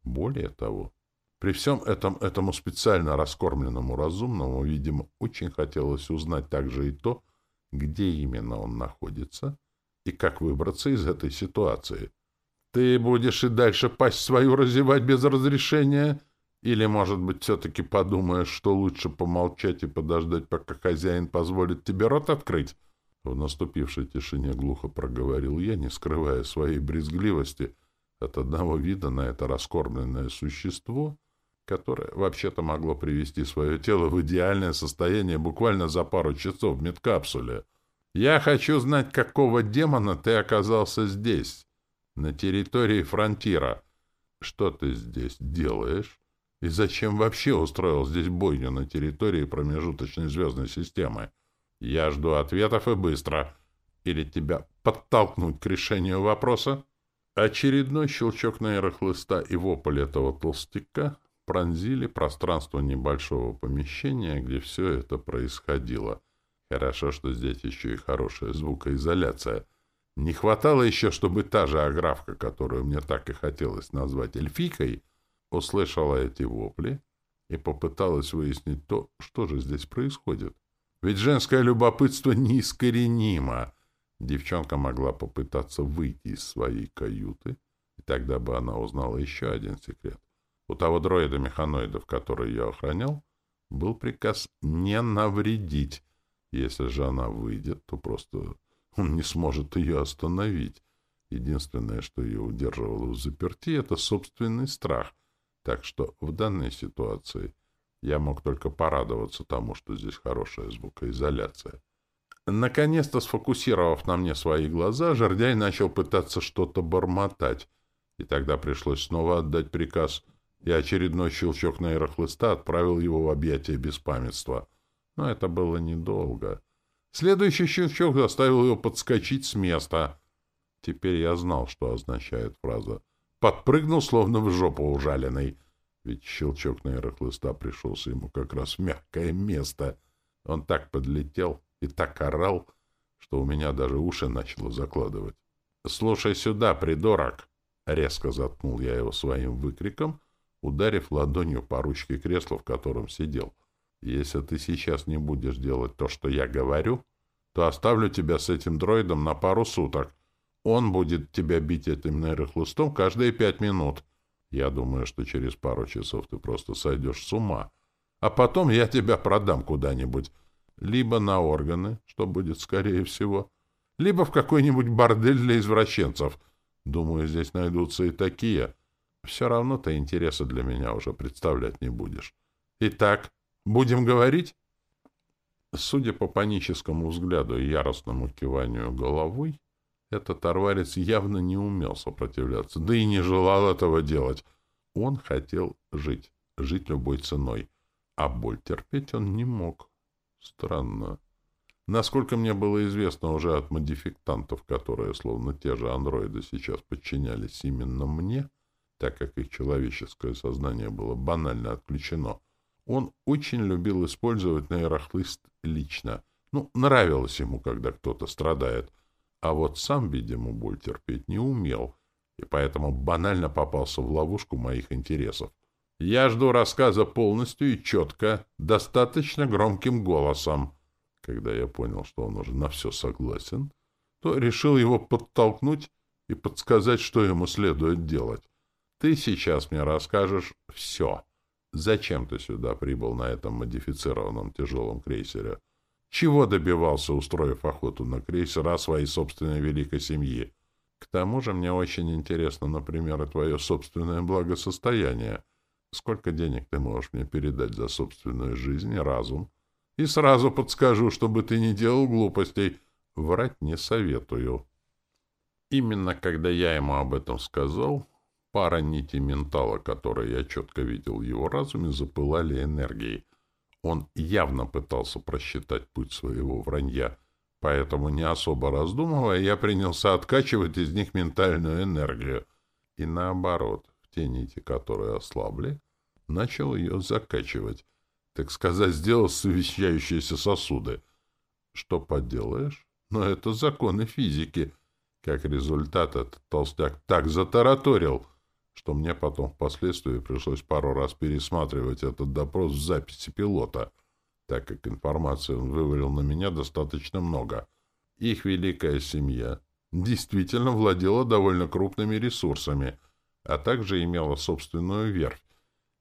Более того, при всем этом этому специально раскормленному разумному, видимо, очень хотелось узнать также и то, где именно он находится и как выбраться из этой ситуации. «Ты будешь и дальше пасть свою разевать без разрешения?» Или, может быть, все-таки подумаешь, что лучше помолчать и подождать, пока хозяин позволит тебе рот открыть? В наступившей тишине глухо проговорил я, не скрывая своей брезгливости от одного вида на это раскормленное существо, которое вообще-то могло привести свое тело в идеальное состояние буквально за пару часов в медкапсуле. «Я хочу знать, какого демона ты оказался здесь, на территории фронтира. Что ты здесь делаешь? И зачем вообще устроил здесь бойню на территории промежуточной звездной системы? Я жду ответов и быстро. Или тебя подтолкнуть к решению вопроса?» Очередной щелчок нейрохлыста и вопль этого толстяка пронзили пространство небольшого помещения, где все это происходило. Хорошо, что здесь еще и хорошая звукоизоляция. Не хватало еще, чтобы та же аграфка, которую мне так и хотелось назвать эльфийкой, услышала эти вопли и попыталась выяснить то, что же здесь происходит. Ведь женское любопытство неискоренимо. Девчонка могла попытаться выйти из своей каюты, и тогда бы она узнала еще один секрет. У того дроида-механоидов, который я охранял, был приказ не навредить. Если же она выйдет, то просто он не сможет ее остановить. Единственное, что ее удерживало в заперти, это собственный страх. Так что в данной ситуации я мог только порадоваться тому, что здесь хорошая звукоизоляция. Наконец-то, сфокусировав на мне свои глаза, Жердяй начал пытаться что-то бормотать, и тогда пришлось снова отдать приказ — и очередной щелчок нейрохлыста отправил его в объятия беспамятства. Но это было недолго. Следующий щелчок заставил его подскочить с места. Теперь я знал, что означает фраза. Подпрыгнул, словно в жопу ужаленный. Ведь щелчок нейрохлыста пришелся ему как раз в мягкое место. Он так подлетел и так орал, что у меня даже уши начало закладывать. «Слушай сюда, придурок!» Резко заткнул я его своим выкриком — ударив ладонью по ручке кресла, в котором сидел. «Если ты сейчас не будешь делать то, что я говорю, то оставлю тебя с этим дроидом на пару суток. Он будет тебя бить этим нейрохлыстом каждые пять минут. Я думаю, что через пару часов ты просто сойдешь с ума. А потом я тебя продам куда-нибудь. Либо на органы, что будет скорее всего, либо в какой-нибудь бордель для извращенцев. Думаю, здесь найдутся и такие» все равно ты интереса для меня уже представлять не будешь. Итак, будем говорить? Судя по паническому взгляду и яростному киванию головой, этот арварец явно не умел сопротивляться, да и не желал этого делать. Он хотел жить, жить любой ценой, а боль терпеть он не мог. Странно. Насколько мне было известно уже от модификтантов, которые, словно те же андроиды, сейчас подчинялись именно мне, так как их человеческое сознание было банально отключено. Он очень любил использовать нейрохлыст лично, Ну, нравилось ему, когда кто-то страдает. А вот сам, видимо, боль терпеть не умел, и поэтому банально попался в ловушку моих интересов. Я жду рассказа полностью и четко, достаточно громким голосом. Когда я понял, что он уже на все согласен, то решил его подтолкнуть и подсказать, что ему следует делать. Ты сейчас мне расскажешь все. Зачем ты сюда прибыл на этом модифицированном тяжелом крейсере? Чего добивался, устроив охоту на крейсера своей собственной великой семьи? К тому же мне очень интересно, например, и твое собственное благосостояние — сколько денег ты можешь мне передать за собственную жизнь и разум. И сразу подскажу, чтобы ты не делал глупостей. Врать не советую. Именно когда я ему об этом сказал, пара нитей ментала, которые я четко видел в его разуме, запылали энергией. Он явно пытался просчитать путь своего вранья, поэтому, не особо раздумывая, я принялся откачивать из них ментальную энергию. И наоборот, в те нити, которые ослабли, начал ее закачивать, так сказать, сделал совещающиеся сосуды. Что поделаешь? Но это законы физики. Как результат, этот толстяк так затараторил, что мне потом впоследствии пришлось пару раз пересматривать этот допрос в записи пилота, так как информации он вывалил на меня достаточно много. Их великая семья действительно владела довольно крупными ресурсами, а также имела собственную верфь,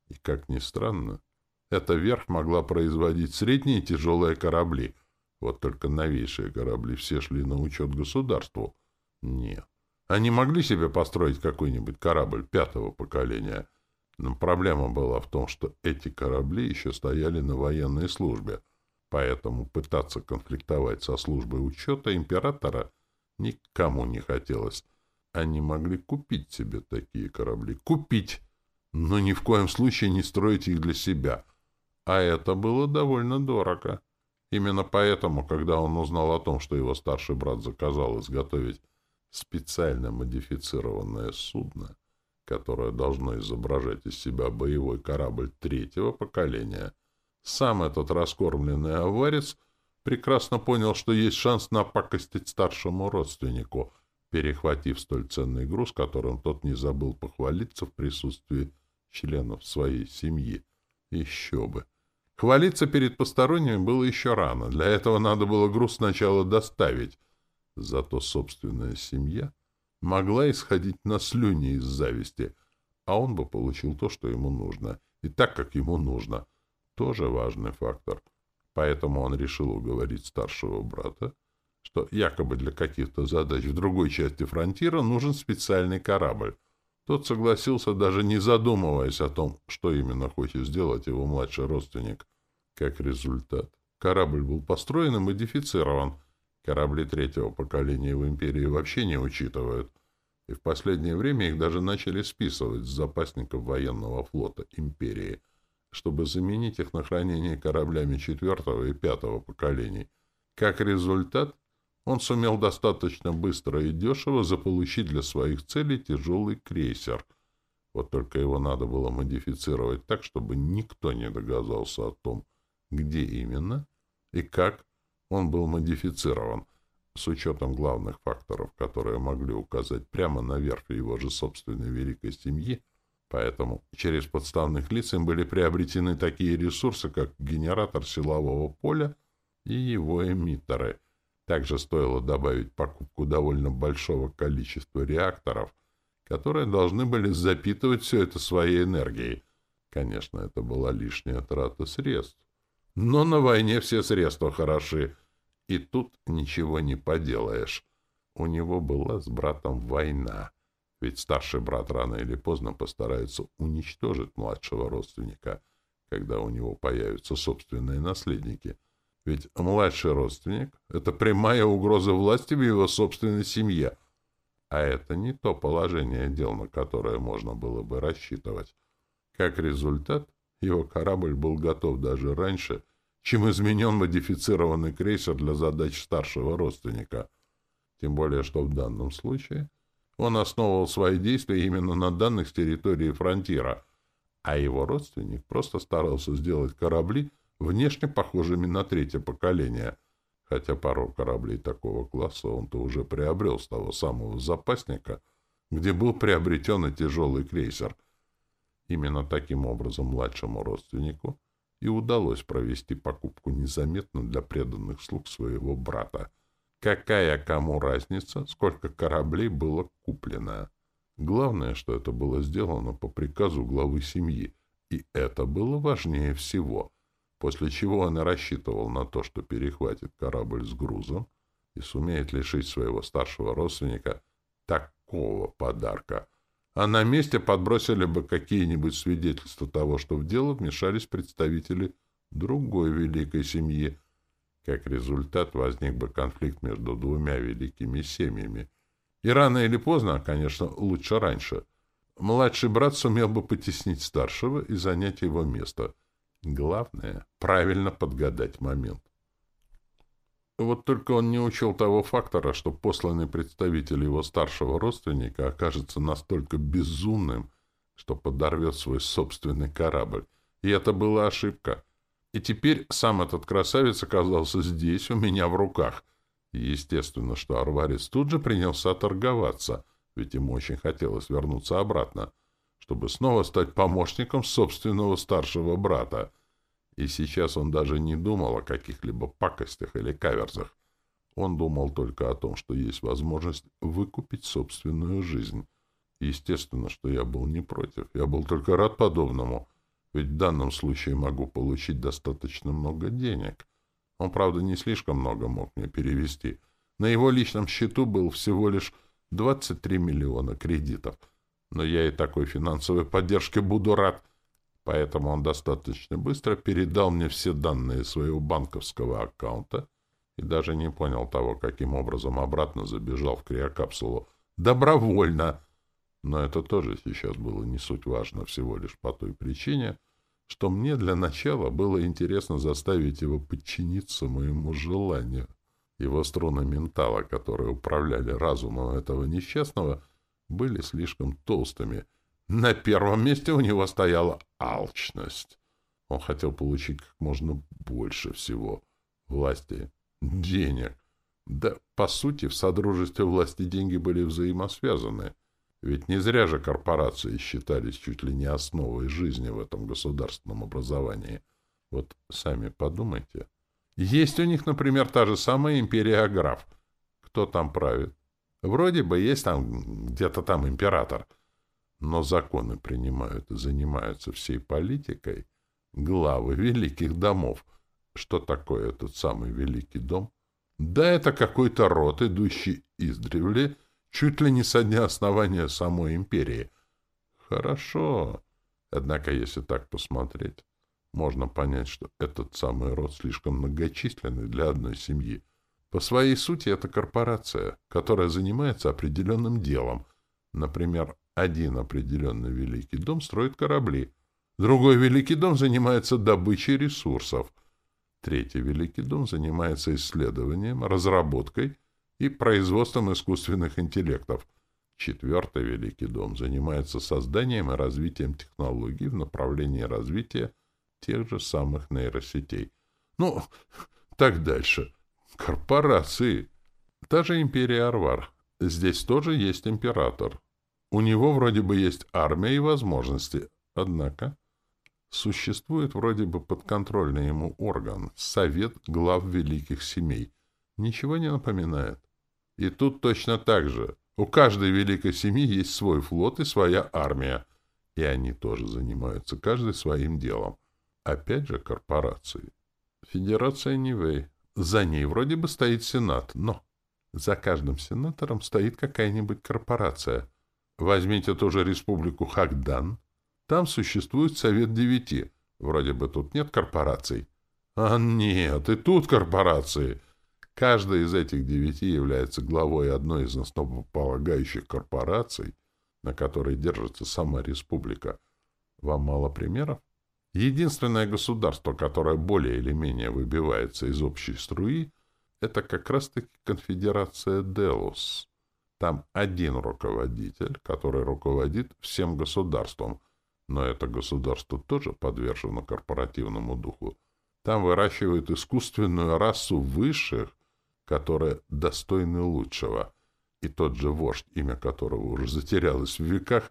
и, как ни странно, эта верх могла производить средние тяжелые корабли. Вот только новейшие корабли все шли на учет государству. Нет. Они могли себе построить какой-нибудь корабль пятого поколения. Но проблема была в том, что эти корабли еще стояли на военной службе. Поэтому пытаться конфликтовать со службой учета императора никому не хотелось. Они могли купить себе такие корабли. Купить! но ни в коем случае не строить их для себя. А это было довольно дорого. Именно поэтому, когда он узнал о том, что его старший брат заказал изготовить специально модифицированное судно, которое должно изображать из себя боевой корабль третьего поколения, сам этот раскормленный аварец прекрасно понял, что есть шанс напакостить старшему родственнику, перехватив столь ценный груз, которым тот не забыл похвалиться в присутствии членов своей семьи. Еще бы. Хвалиться перед посторонними было еще рано. Для этого надо было груз сначала доставить. Зато собственная семья могла исходить на слюни из зависти, а он бы получил то, что ему нужно, и так, как ему нужно. Тоже важный фактор. Поэтому он решил уговорить старшего брата, что якобы для каких-то задач в другой части фронтира нужен специальный корабль, тот согласился, даже не задумываясь о том, что именно хочет сделать его младший родственник. Как результат, корабль был построен и модифицирован. Корабли третьего поколения в империи вообще не учитывают. И в последнее время их даже начали списывать с запасников военного флота империи, чтобы заменить их на хранение кораблями четвертого и пятого поколений. Как результат, он сумел достаточно быстро и дешево заполучить для своих целей тяжелый крейсер. Вот только его надо было модифицировать так, чтобы никто не догадался о том, где именно и как он был модифицирован, с учетом главных факторов, которые могли указать прямо на верфи его же собственной великой семьи, поэтому через подставных лиц им были приобретены такие ресурсы, как генератор силового поля и его эмиттеры — также стоило добавить покупку довольно большого количества реакторов, которые должны были запитывать все это своей энергией. Конечно, это была лишняя трата средств. Но на войне все средства хороши, и тут ничего не поделаешь. У него была с братом война, ведь старший брат рано или поздно постарается уничтожить младшего родственника, когда у него появятся собственные наследники — ведь младший родственник — это прямая угроза власти в его собственной семье. А это не то положение дел, на которое можно было бы рассчитывать. Как результат, его корабль был готов даже раньше, чем изменен модифицированный крейсер для задач старшего родственника. Тем более, что в данном случае он основывал свои действия именно на данных с территории фронтира, а его родственник просто старался сделать корабли, внешне похожими на третье поколение. хотя пару кораблей такого класса он-то уже приобрел с того самого запасника, где был приобретен и тяжелый крейсер. Именно таким образом младшему родственнику и удалось провести покупку незаметно для преданных слуг своего брата. Какая кому разница, сколько кораблей было куплено? Главное, что это было сделано по приказу главы семьи, и это было важнее всего, после чего он и рассчитывал на то, что перехватит корабль с грузом и сумеет лишить своего старшего родственника такого подарка. А на месте подбросили бы какие-нибудь свидетельства того, что в дело вмешались представители другой великой семьи. Как результат возник бы конфликт между двумя великими семьями — и рано или поздно, конечно, лучше раньше, младший брат сумел бы потеснить старшего и занять его место. Главное — правильно подгадать момент. Вот только он не учел того фактора, что посланный представитель его старшего родственника окажется настолько безумным, что подорвет свой собственный корабль. И это была ошибка. И теперь сам этот красавец оказался здесь, у меня в руках — Естественно, что Арварис тут же принялся торговаться, ведь ему очень хотелось вернуться обратно, чтобы снова стать помощником собственного старшего брата. И сейчас он даже не думал о каких-либо пакостях или каверзах. Он думал только о том, что есть возможность выкупить собственную жизнь. Естественно, что я был не против. Я был только рад подобному, ведь в данном случае могу получить достаточно много денег — он, правда, не слишком много мог мне перевести. На его личном счету был всего лишь 23 миллиона кредитов. Но я и такой финансовой поддержке буду рад. Поэтому он достаточно быстро передал мне все данные своего банковского аккаунта и даже не понял того, каким образом обратно забежал в криокапсулу. Добровольно! Но это тоже сейчас было не суть важно, всего лишь по той причине, что мне для начала было интересно заставить его подчиниться моему желанию. Его струны ментала, которые управляли разумом этого несчастного, были слишком толстыми. На первом месте у него стояла алчность. Он хотел получить как можно больше всего. Власти, денег. Да, по сути, в содружестве власти деньги были взаимосвязаны — ведь не зря же корпорации считались чуть ли не основой жизни в этом государственном образовании. Вот сами подумайте. Есть у них, например, та же самая империя Аграф. Кто там правит? Вроде бы есть там где-то там император. Но законы принимают и занимаются всей политикой главы великих домов. Что такое этот самый великий дом? Да это какой-то род, идущий издревле, чуть ли не со дня основания самой империи. Хорошо. Однако, если так посмотреть, можно понять, что этот самый род слишком многочисленный для одной семьи. По своей сути, это корпорация, которая занимается определенным делом. Например, один определенный великий дом строит корабли, другой великий дом занимается добычей ресурсов, третий великий дом занимается исследованием, разработкой и производством искусственных интеллектов. Четвертый Великий дом занимается созданием и развитием технологий в направлении развития тех же самых нейросетей. Ну, так дальше. Корпорации. Та же империя Арвар. Здесь тоже есть император. У него вроде бы есть армия и возможности. Однако существует вроде бы подконтрольный ему орган — Совет глав великих семей. Ничего не напоминает. И тут точно так же. У каждой великой семьи есть свой флот и своя армия. И они тоже занимаются каждый своим делом. Опять же корпорации. Федерация Нивэй. За ней вроде бы стоит Сенат, но за каждым сенатором стоит какая-нибудь корпорация. Возьмите ту же республику Хагдан. Там существует Совет Девяти. Вроде бы тут нет корпораций. А нет, и тут корпорации. Каждая из этих девяти является главой одной из основополагающих корпораций, на которой держится сама республика. Вам мало примеров? Единственное государство, которое более или менее выбивается из общей струи, это как раз-таки конфедерация Делос. Там один руководитель, который руководит всем государством, но это государство тоже подвержено корпоративному духу. Там выращивают искусственную расу высших, которые достойны лучшего. И тот же вождь, имя которого уже затерялось в веках,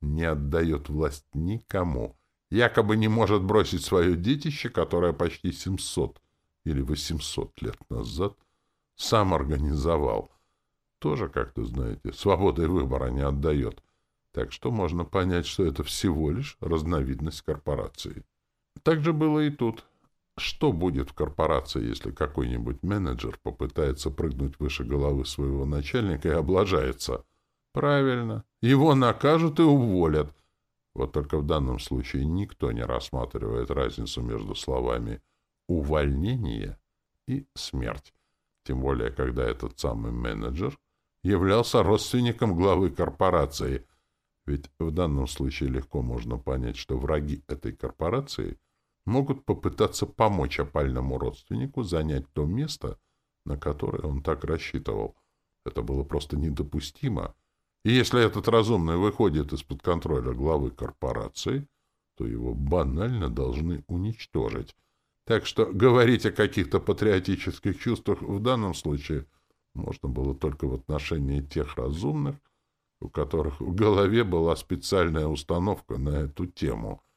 не отдает власть никому. Якобы не может бросить свое детище, которое почти 700 или 800 лет назад сам организовал. Тоже, как-то знаете, свободой выбора не отдает. Так что можно понять, что это всего лишь разновидность корпорации. Так же было и тут. Что будет в корпорации, если какой-нибудь менеджер попытается прыгнуть выше головы своего начальника и облажается? Правильно. Его накажут и уволят. Вот только в данном случае никто не рассматривает разницу между словами «увольнение» и «смерть». Тем более, когда этот самый менеджер являлся родственником главы корпорации. Ведь в данном случае легко можно понять, что враги этой корпорации — могут попытаться помочь опальному родственнику занять то место, на которое он так рассчитывал. Это было просто недопустимо. И если этот разумный выходит из-под контроля главы корпорации, то его банально должны уничтожить. Так что говорить о каких-то патриотических чувствах в данном случае можно было только в отношении тех разумных, у которых в голове была специальная установка на эту тему —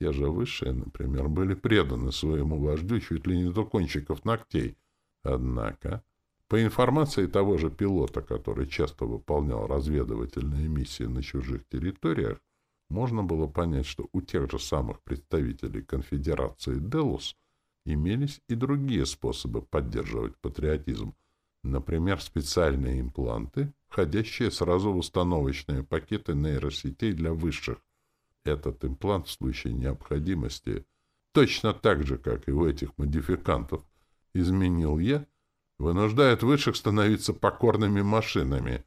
те же высшие, например, были преданы своему вождю чуть ли не до кончиков ногтей. Однако, по информации того же пилота, который часто выполнял разведывательные миссии на чужих территориях, можно было понять, что у тех же самых представителей конфедерации Делус имелись и другие способы поддерживать патриотизм. Например, специальные импланты, входящие сразу в установочные пакеты нейросетей для высших, этот имплант в случае необходимости, точно так же, как и у этих модификантов, изменил я, вынуждает высших становиться покорными машинами.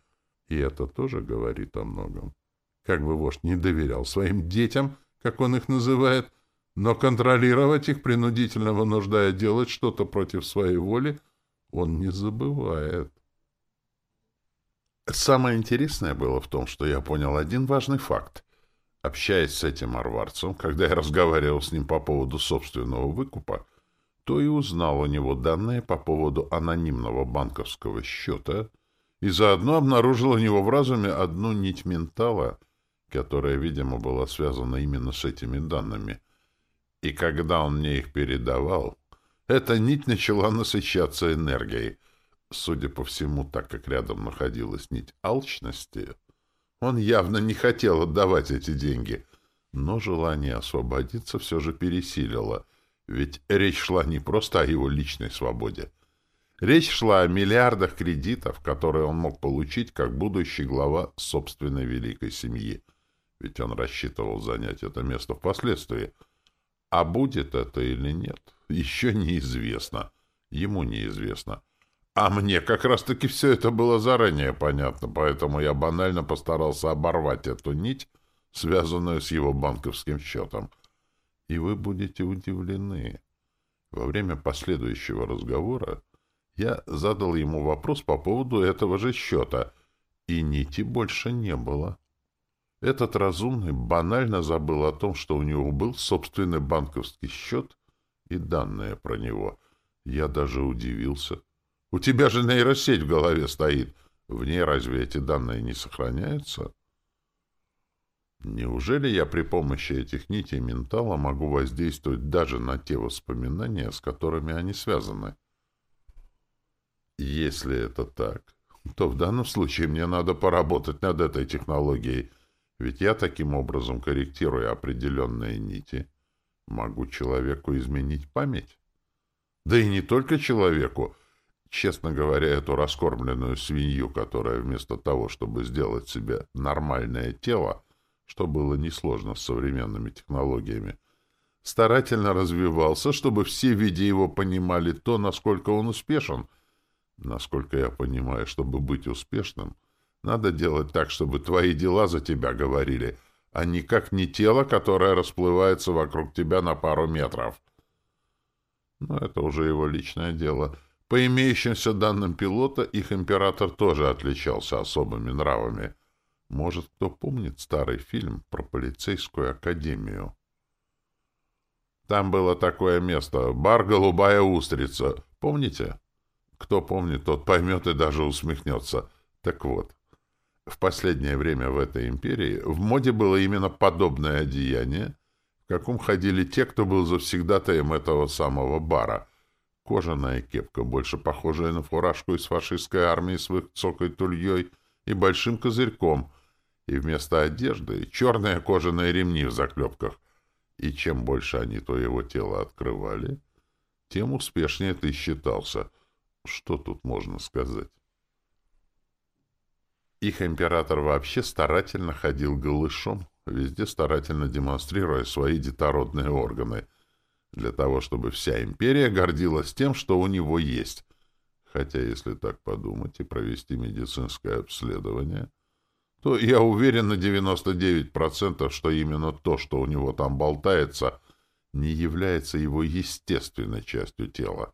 И это тоже говорит о многом. Как бы вождь не доверял своим детям, как он их называет, но контролировать их, принудительно вынуждая делать что-то против своей воли, он не забывает. Самое интересное было в том, что я понял один важный факт. Общаясь с этим арварцем, когда я разговаривал с ним по поводу собственного выкупа, то и узнал у него данные по поводу анонимного банковского счета и заодно обнаружил у него в разуме одну нить ментала, которая, видимо, была связана именно с этими данными. И когда он мне их передавал, эта нить начала насыщаться энергией. Судя по всему, так как рядом находилась нить алчности — он явно не хотел отдавать эти деньги, но желание освободиться все же пересилило, ведь речь шла не просто о его личной свободе. Речь шла о миллиардах кредитов, которые он мог получить как будущий глава собственной великой семьи, ведь он рассчитывал занять это место впоследствии. А будет это или нет, еще неизвестно. Ему неизвестно. А мне как раз-таки все это было заранее понятно, поэтому я банально постарался оборвать эту нить, связанную с его банковским счетом. И вы будете удивлены. Во время последующего разговора я задал ему вопрос по поводу этого же счета, и нити больше не было. Этот разумный банально забыл о том, что у него был собственный банковский счет и данные про него. Я даже удивился. У тебя же нейросеть в голове стоит. В ней разве эти данные не сохраняются? Неужели я при помощи этих нитей ментала могу воздействовать даже на те воспоминания, с которыми они связаны? Если это так, то в данном случае мне надо поработать над этой технологией, ведь я таким образом, корректируя определенные нити, могу человеку изменить память. Да и не только человеку, Честно говоря, эту раскормленную свинью, которая вместо того, чтобы сделать себе нормальное тело, что было несложно с современными технологиями, старательно развивался, чтобы все, видя его, понимали то, насколько он успешен. Насколько я понимаю, чтобы быть успешным, надо делать так, чтобы твои дела за тебя говорили, а никак не тело, которое расплывается вокруг тебя на пару метров. Но это уже его личное дело — по имеющимся данным пилота, их император тоже отличался особыми нравами. Может, кто помнит старый фильм про полицейскую академию? Там было такое место — бар «Голубая устрица». Помните? Кто помнит, тот поймет и даже усмехнется. Так вот, в последнее время в этой империи в моде было именно подобное одеяние, в каком ходили те, кто был завсегдатаем этого самого бара. Кожаная кепка, больше похожая на фуражку из фашистской армии с высокой тульей и большим козырьком, и вместо одежды черные кожаные ремни в заклепках. И чем больше они твоего тела открывали, тем успешнее ты считался. Что тут можно сказать? Их император вообще старательно ходил голышом, везде старательно демонстрируя свои детородные органы, для того, чтобы вся империя гордилась тем, что у него есть. Хотя, если так подумать и провести медицинское обследование, то я уверен на 99%, что именно то, что у него там болтается, не является его естественной частью тела.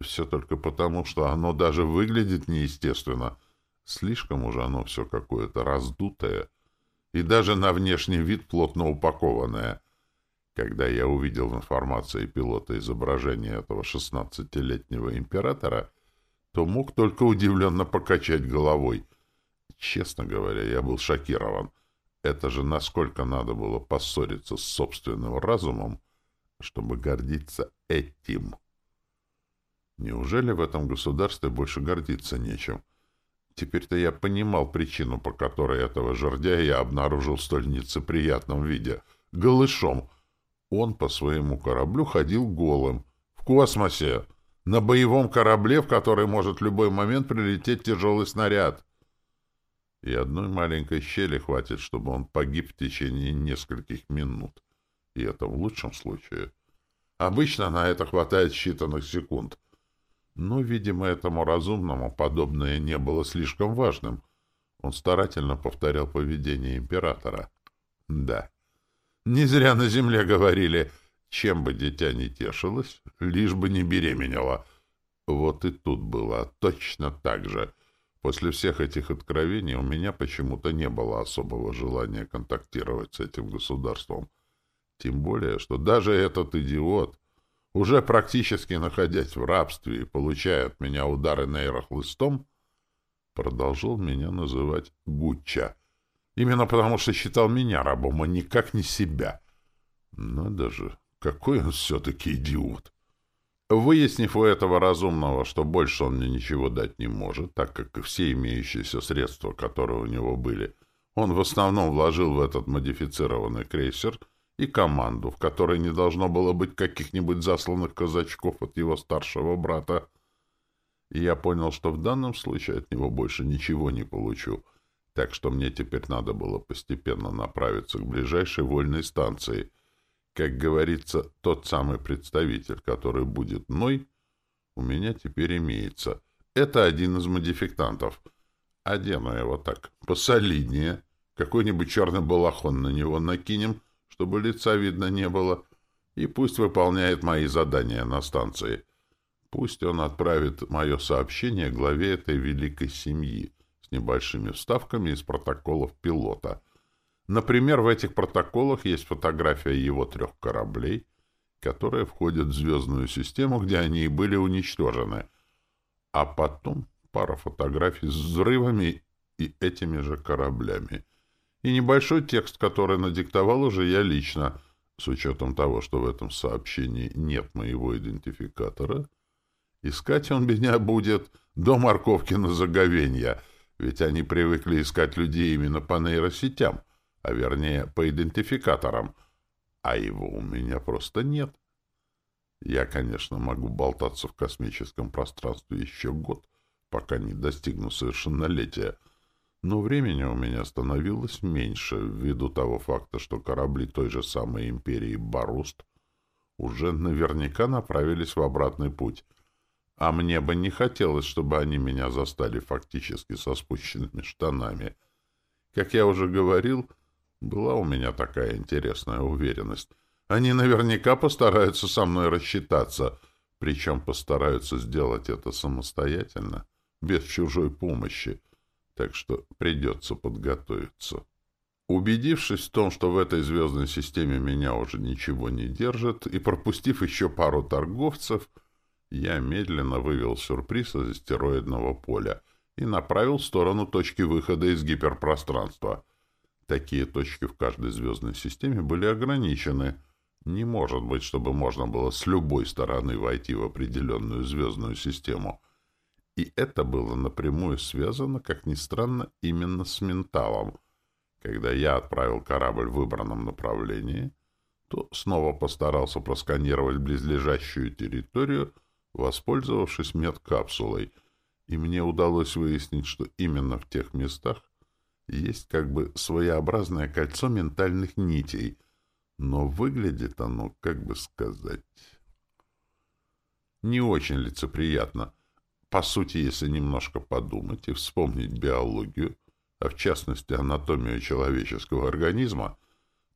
Все только потому, что оно даже выглядит неестественно — Слишком уже оно все какое-то раздутое и даже на внешний вид плотно упакованное. Когда я увидел в информации пилота изображение этого шестнадцатилетнего императора, то мог только удивленно покачать головой. Честно говоря, я был шокирован. Это же насколько надо было поссориться с собственным разумом, чтобы гордиться этим. Неужели в этом государстве больше гордиться нечем? — Теперь-то я понимал причину, по которой этого жердя я обнаружил в столь нецеприятном виде. Голышом. Он по своему кораблю ходил голым. В космосе. На боевом корабле, в который может в любой момент прилететь тяжелый снаряд. И одной маленькой щели хватит, чтобы он погиб в течение нескольких минут. И это в лучшем случае. Обычно на это хватает считанных секунд. Но, видимо, этому разумному подобное не было слишком важным. Он старательно повторял поведение императора. Да. Не зря на земле говорили, чем бы дитя не тешилось, лишь бы не беременела. Вот и тут было точно так же. После всех этих откровений у меня почему-то не было особого желания контактировать с этим государством. Тем более, что даже этот идиот уже практически находясь в рабстве и получая от меня удары нейрохлыстом, продолжал меня называть Гучча. Именно потому, что считал меня рабом, а никак не себя. Надо же, какой он все-таки идиот. Выяснив у этого разумного, что больше он мне ничего дать не может, так как и все имеющиеся средства, которые у него были, он в основном вложил в этот модифицированный крейсер — и команду, в которой не должно было быть каких-нибудь засланных казачков от его старшего брата. И я понял, что в данном случае от него больше ничего не получу, так что мне теперь надо было постепенно направиться к ближайшей вольной станции. Как говорится, тот самый представитель, который будет мной, у меня теперь имеется. Это один из модификтантов. Одену его так, посолиднее, какой-нибудь черный балахон на него накинем — чтобы лица видно не было, и пусть выполняет мои задания на станции. Пусть он отправит мое сообщение главе этой великой семьи с небольшими вставками из протоколов пилота. Например, в этих протоколах есть фотография его трех кораблей, которые входят в звездную систему, где они и были уничтожены. А потом пара фотографий с взрывами и этими же кораблями и небольшой текст, который надиктовал уже я лично, с учетом того, что в этом сообщении нет моего идентификатора. Искать он меня будет до морковки на заговенья, ведь они привыкли искать людей именно по нейросетям, а вернее по идентификаторам, а его у меня просто нет. Я, конечно, могу болтаться в космическом пространстве еще год, пока не достигну совершеннолетия — но времени у меня становилось меньше ввиду того факта, что корабли той же самой империи Баруст уже наверняка направились в обратный путь. А мне бы не хотелось, чтобы они меня застали фактически со спущенными штанами. Как я уже говорил, была у меня такая интересная уверенность. Они наверняка постараются со мной рассчитаться, причем постараются сделать это самостоятельно, без чужой помощи так что придется подготовиться. Убедившись в том, что в этой звездной системе меня уже ничего не держит, и пропустив еще пару торговцев, Я медленно вывел сюрприз из астероидного поля и направил в сторону точки выхода из гиперпространства. Такие точки в каждой звездной системе были ограничены. Не может быть, чтобы можно было с любой стороны войти в определенную звездную систему. И это было напрямую связано, как ни странно, именно с менталом. Когда я отправил корабль в выбранном направлении, то снова постарался просканировать близлежащую территорию, воспользовавшись медкапсулой, и мне удалось выяснить, что именно в тех местах есть как бы своеобразное кольцо ментальных нитей, но выглядит оно, как бы сказать, не очень лицеприятно. По сути, если немножко подумать и вспомнить биологию, а в частности анатомию человеческого организма,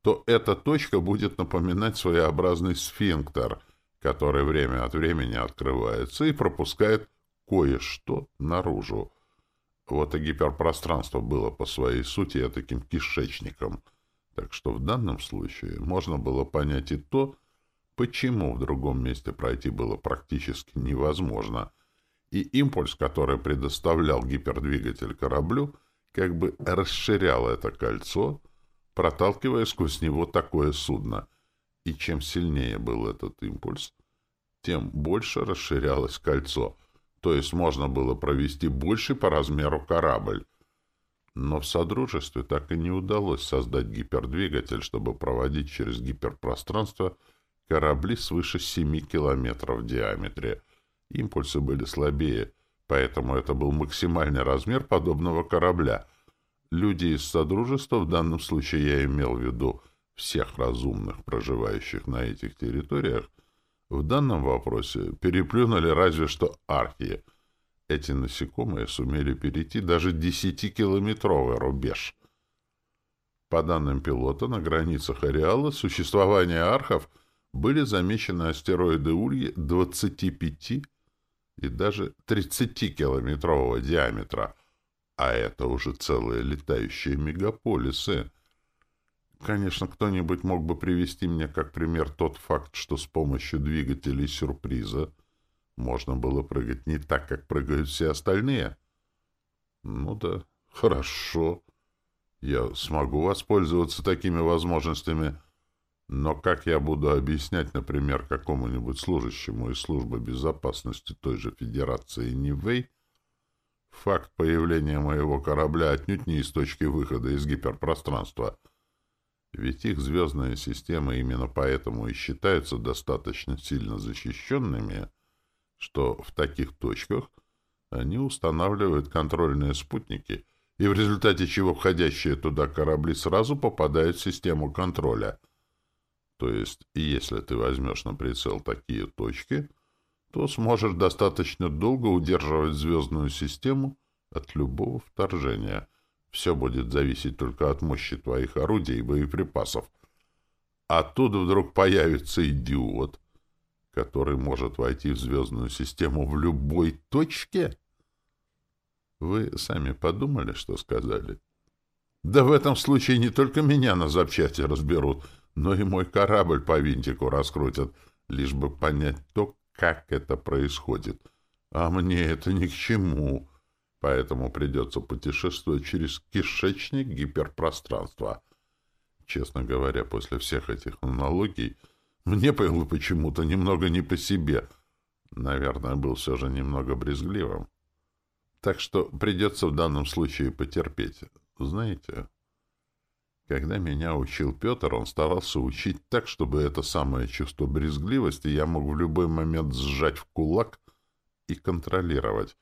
то эта точка будет напоминать своеобразный сфинктер, который время от времени открывается и пропускает кое-что наружу. Вот и гиперпространство было по своей сути таким кишечником. Так что в данном случае можно было понять и то, почему в другом месте пройти было практически невозможно. И импульс, который предоставлял гипердвигатель кораблю, как бы расширял это кольцо, проталкивая сквозь него такое судно. И чем сильнее был этот импульс, тем больше расширялось кольцо — то есть можно было провести больший по размеру корабль. Но в Содружестве так и не удалось создать гипердвигатель, чтобы проводить через гиперпространство корабли свыше 7 километров в диаметре. Импульсы были слабее, поэтому это был максимальный размер подобного корабля. Люди из Содружества, в данном случае я имел в виду всех разумных, проживающих на этих территориях, в данном вопросе переплюнули разве что архи. Эти насекомые сумели перейти даже десятикилометровый рубеж. По данным пилота, на границах ареала существования архов были замечены астероиды Ульи 25 и даже 30-километрового диаметра, а это уже целые летающие мегаполисы — Конечно, кто-нибудь мог бы привести мне как пример тот факт, что с помощью двигателей сюрприза можно было прыгать не так, как прыгают все остальные. Ну да, хорошо. Я смогу воспользоваться такими возможностями, но как я буду объяснять, например, какому-нибудь служащему из службы безопасности той же Федерации Нивэй, факт появления моего корабля отнюдь не из точки выхода из гиперпространства — ведь их звездные системы именно поэтому и считаются достаточно сильно защищенными, что в таких точках они устанавливают контрольные спутники, и в результате чего входящие туда корабли сразу попадают в систему контроля. То есть, если ты возьмешь на прицел такие точки, то сможешь достаточно долго удерживать звездную систему от любого вторжения — все будет зависеть только от мощи твоих орудий и боеприпасов. А тут вдруг появится идиот, который может войти в звездную систему в любой точке. Вы сами подумали, что сказали? Да в этом случае не только меня на запчасти разберут, но и мой корабль по винтику раскрутят, лишь бы понять то, как это происходит. А мне это ни к чему поэтому придется путешествовать через кишечник гиперпространства. Честно говоря, после всех этих аналогий мне было почему-то немного не по себе. Наверное, был все же немного брезгливым. Так что придется в данном случае потерпеть. Знаете, когда меня учил Петр, он старался учить так, чтобы это самое чувство брезгливости я мог в любой момент сжать в кулак и контролировать.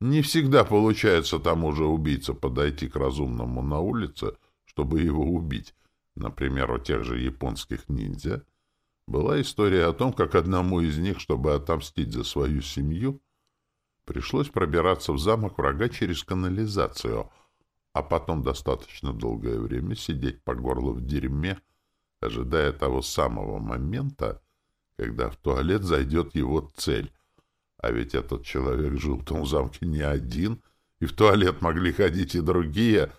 Не всегда получается тому же убийце подойти к разумному на улице, чтобы его убить. Например, у тех же японских ниндзя была история о том, как одному из них, чтобы отомстить за свою семью, пришлось пробираться в замок врага через канализацию, а потом достаточно долгое время сидеть по горлу в дерьме, ожидая того самого момента, когда в туалет зайдет его цель. А ведь этот человек жил в том замке не один, и в туалет могли ходить и другие.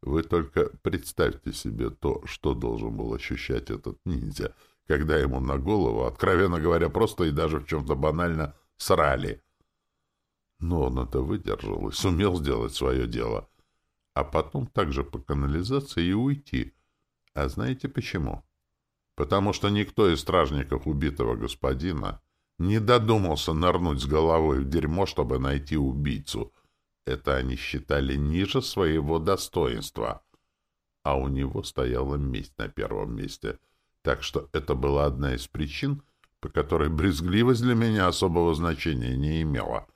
Вы только представьте себе то, что должен был ощущать этот ниндзя, когда ему на голову, откровенно говоря, просто и даже в чем-то банально Срали. Но он это выдержал и сумел сделать свое дело. А потом также по канализации и уйти. А знаете почему? Потому что никто из стражников убитого господина не додумался нырнуть с головой в дерьмо, чтобы найти убийцу. Это они считали ниже своего достоинства. А у него стояла месть на первом месте. Так что это была одна из причин, по которой брезгливость для меня особого значения не имела.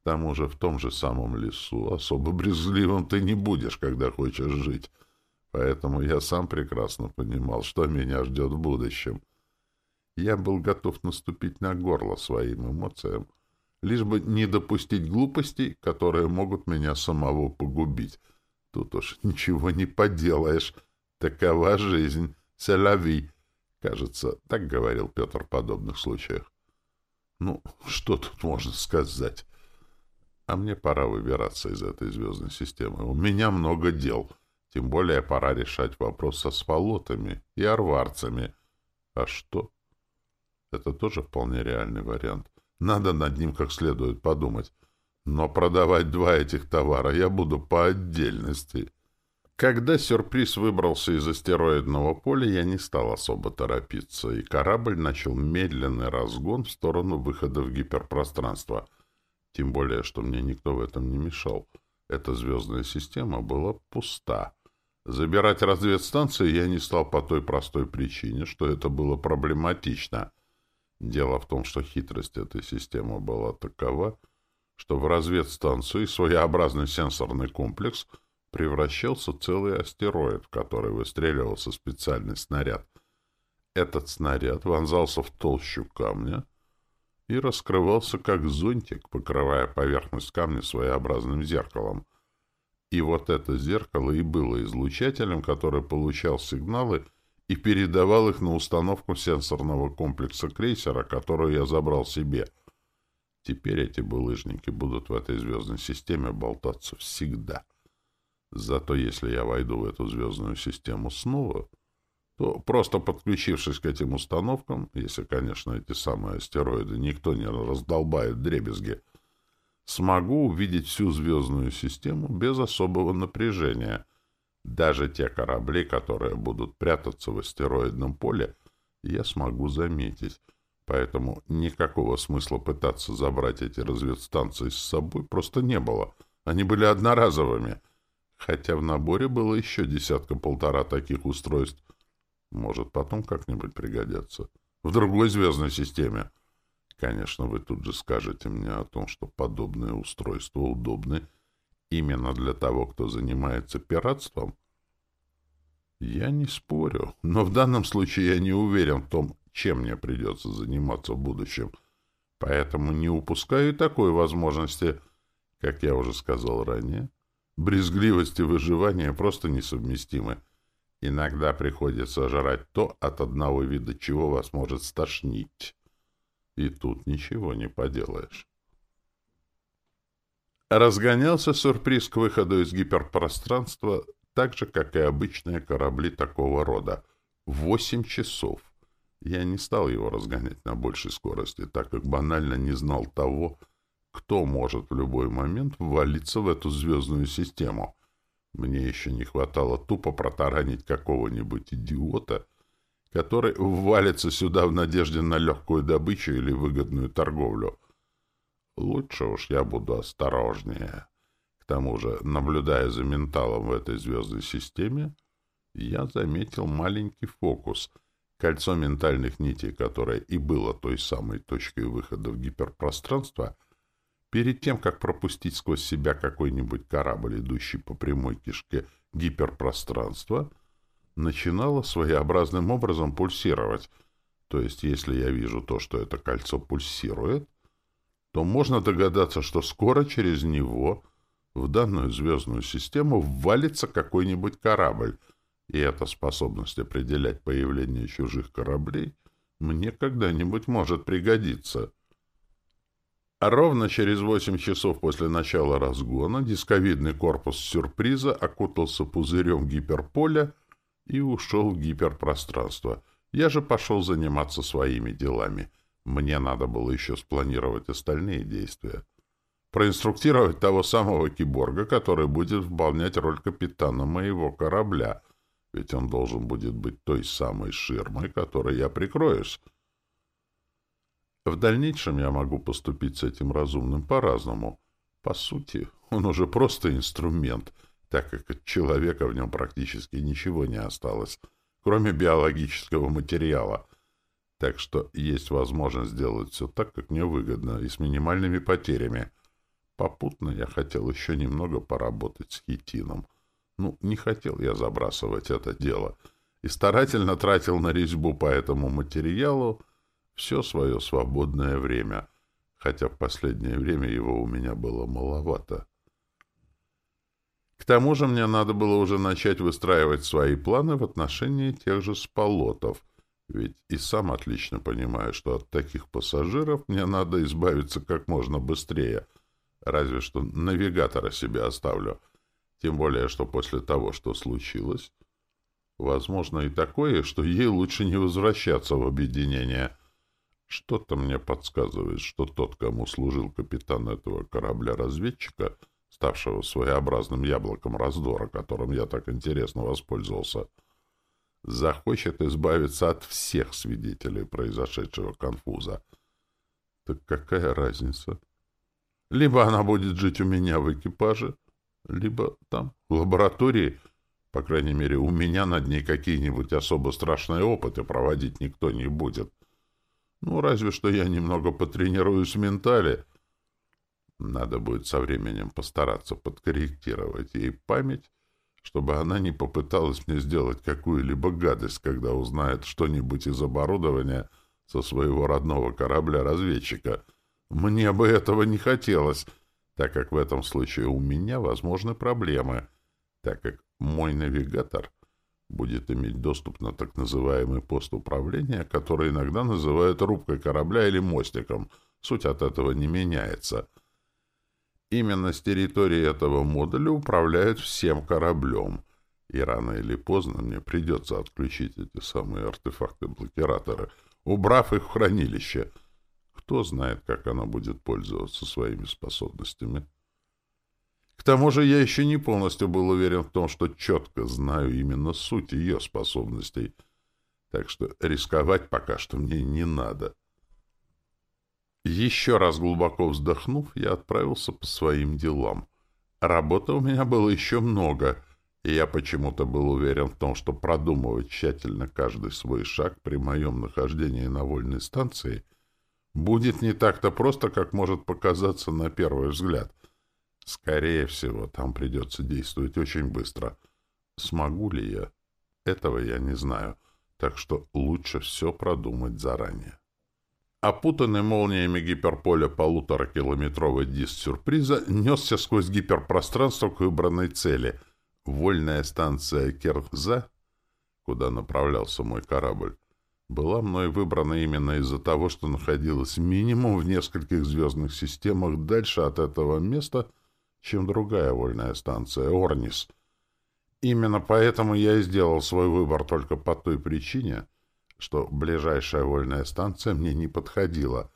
К тому же в том же самом лесу особо брезгливым ты не будешь, когда хочешь жить. Поэтому я сам прекрасно понимал, что меня ждет в будущем. Я был готов наступить на горло своим эмоциям, лишь бы не допустить глупостей, которые могут меня самого погубить. Тут уж ничего не поделаешь. Такова жизнь. Селяви. Кажется, так говорил Петр в подобных случаях. Ну, что тут можно сказать? А мне пора выбираться из этой звездной системы. У меня много дел. Тем более пора решать вопрос со спалотами и арварцами. А что? Это тоже вполне реальный вариант. Надо над ним как следует подумать. Но продавать два этих товара я буду по отдельности. Когда сюрприз выбрался из астероидного поля, я не стал особо торопиться, и корабль начал медленный разгон в сторону выхода в гиперпространство. Тем более, что мне никто в этом не мешал. Эта звездная система была пуста. Забирать разведстанции я не стал по той простой причине, что это было проблематично — Дело в том, что хитрость этой системы была такова, что в разведстанцию своеобразный сенсорный комплекс превращался целый астероид, в который выстреливался специальный снаряд. Этот снаряд вонзался в толщу камня и раскрывался как зонтик, покрывая поверхность камня своеобразным зеркалом. И вот это зеркало и было излучателем, который получал сигналы и передавал их на установку сенсорного комплекса крейсера, которую я забрал себе. Теперь эти булыжники будут в этой звездной системе болтаться всегда. Зато если я войду в эту звездную систему снова, то просто подключившись к этим установкам, если, конечно, эти самые астероиды никто не раздолбает дребезги, смогу увидеть всю звездную систему без особого напряжения — даже те корабли, которые будут прятаться в астероидном поле, я смогу заметить. Поэтому никакого смысла пытаться забрать эти разведстанции с собой просто не было. Они были одноразовыми. Хотя в наборе было еще десятка-полтора таких устройств. Может, потом как-нибудь пригодятся. В другой звездной системе. Конечно, вы тут же скажете мне о том, что подобные устройства удобны именно для того, кто занимается пиратством? Я не спорю, но в данном случае я не уверен в том, чем мне придется заниматься в будущем. Поэтому не упускаю такой возможности, как я уже сказал ранее. Брезгливость и выживание просто несовместимы. Иногда приходится жрать то, от одного вида чего вас может стошнить. И тут ничего не поделаешь. Разгонялся сюрприз к выходу из гиперпространства так же, как и обычные корабли такого рода. Восемь часов. Я не стал его разгонять на большей скорости, так как банально не знал того, кто может в любой момент ввалиться в эту звездную систему. Мне еще не хватало тупо протаранить какого-нибудь идиота, который ввалится сюда в надежде на легкую добычу или выгодную торговлю. Лучше уж я буду осторожнее. К тому же, наблюдая за менталом в этой звездной системе, я заметил маленький фокус — кольцо ментальных нитей, которое и было той самой точкой выхода в гиперпространство, перед тем, как пропустить сквозь себя какой-нибудь корабль, идущий по прямой кишке гиперпространства, начинало своеобразным образом пульсировать. То есть, если я вижу то, что это кольцо пульсирует — то можно догадаться, что скоро через него в данную звездную систему ввалится какой-нибудь корабль, и эта способность определять появление чужих кораблей мне когда-нибудь может пригодиться. А ровно через восемь часов после начала разгона дисковидный корпус сюрприза окутался пузырем гиперполя и ушел в гиперпространство. Я же пошел заниматься своими делами — Мне надо было еще спланировать остальные действия. Проинструктировать того самого киборга, который будет выполнять роль капитана моего корабля, ведь он должен будет быть той самой ширмой, которой я прикроюсь. В дальнейшем я могу поступить с этим разумным по-разному. По сути, он уже просто инструмент, так как от человека в нем практически ничего не осталось, кроме биологического материала. Так что есть возможность сделать все так, как мне выгодно, и с минимальными потерями. Попутно я хотел еще немного поработать с хитином. Ну, не хотел я забрасывать это дело. И старательно тратил на резьбу по этому материалу все свое свободное время — хотя в последнее время его у меня было маловато. К тому же мне надо было уже начать выстраивать свои планы в отношении тех же сполотов, ведь и сам отлично понимаю, что от таких пассажиров мне надо избавиться как можно быстрее, разве что навигатора себе оставлю, тем более, что после того, что случилось, возможно и такое, что ей лучше не возвращаться в объединение — что-то мне подсказывает, что тот, кому служил капитан этого корабля-разведчика, ставшего своеобразным яблоком раздора, которым я так интересно воспользовался, захочет избавиться от всех свидетелей произошедшего конфуза. Так какая разница? Либо она будет жить у меня в экипаже, либо там, в лаборатории. По крайней мере, у меня над ней какие-нибудь особо страшные опыты проводить никто не будет. Ну, разве что я немного потренируюсь в ментале. Надо будет со временем постараться подкорректировать ей память, чтобы она не попыталась мне сделать какую-либо гадость, когда узнает что-нибудь из оборудования со своего родного корабля-разведчика. Мне бы этого не хотелось, так как в этом случае у меня возможны проблемы, так как мой навигатор — будет иметь доступ на так называемый пост управления, который иногда называют рубкой корабля или мостиком. Суть от этого не меняется. Именно с территории этого модуля управляют всем кораблем. И рано или поздно мне придется отключить эти самые артефакты-блокираторы, убрав их в хранилище. Кто знает, как она будет пользоваться своими способностями. К тому же я еще не полностью был уверен в том, что четко знаю именно суть ее способностей, так что рисковать пока что мне не надо. Еще раз глубоко вздохнув, я отправился по своим делам. Работы у меня было еще много, и я почему-то был уверен в том, что продумывать тщательно каждый свой шаг при моем нахождении на вольной станции будет не так-то просто, как может показаться на первый взгляд. Скорее всего, там придется действовать очень быстро. Смогу ли я? Этого я не знаю, так что лучше все продумать заранее. Опутанный молниями гиперполя полуторакилометровый диск сюрприза несся сквозь гиперпространство к выбранной цели. Вольная станция Керза, куда направлялся мой корабль, была мной выбрана именно из-за того, что находилась минимум в нескольких звездных системах дальше от этого места — чем другая вольная станция Орнис. Именно поэтому я и сделал свой выбор только по той причине, что ближайшая вольная станция мне не подходила.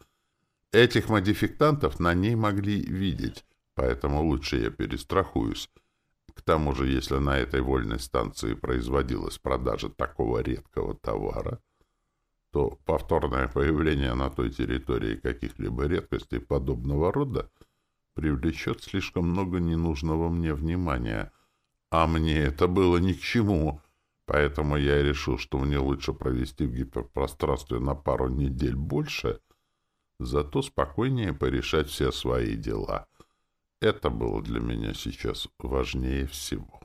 Этих модификтантов на ней могли видеть, поэтому лучше я перестрахуюсь. К тому же, если на этой вольной станции производилась продажа такого редкого товара, то повторное появление на той территории каких-либо редкостей подобного рода — привлечет слишком много ненужного мне внимания. А мне это было ни к чему, поэтому я решил, что мне лучше провести в гиперпространстве на пару недель больше, зато спокойнее порешать все свои дела. Это было для меня сейчас важнее всего.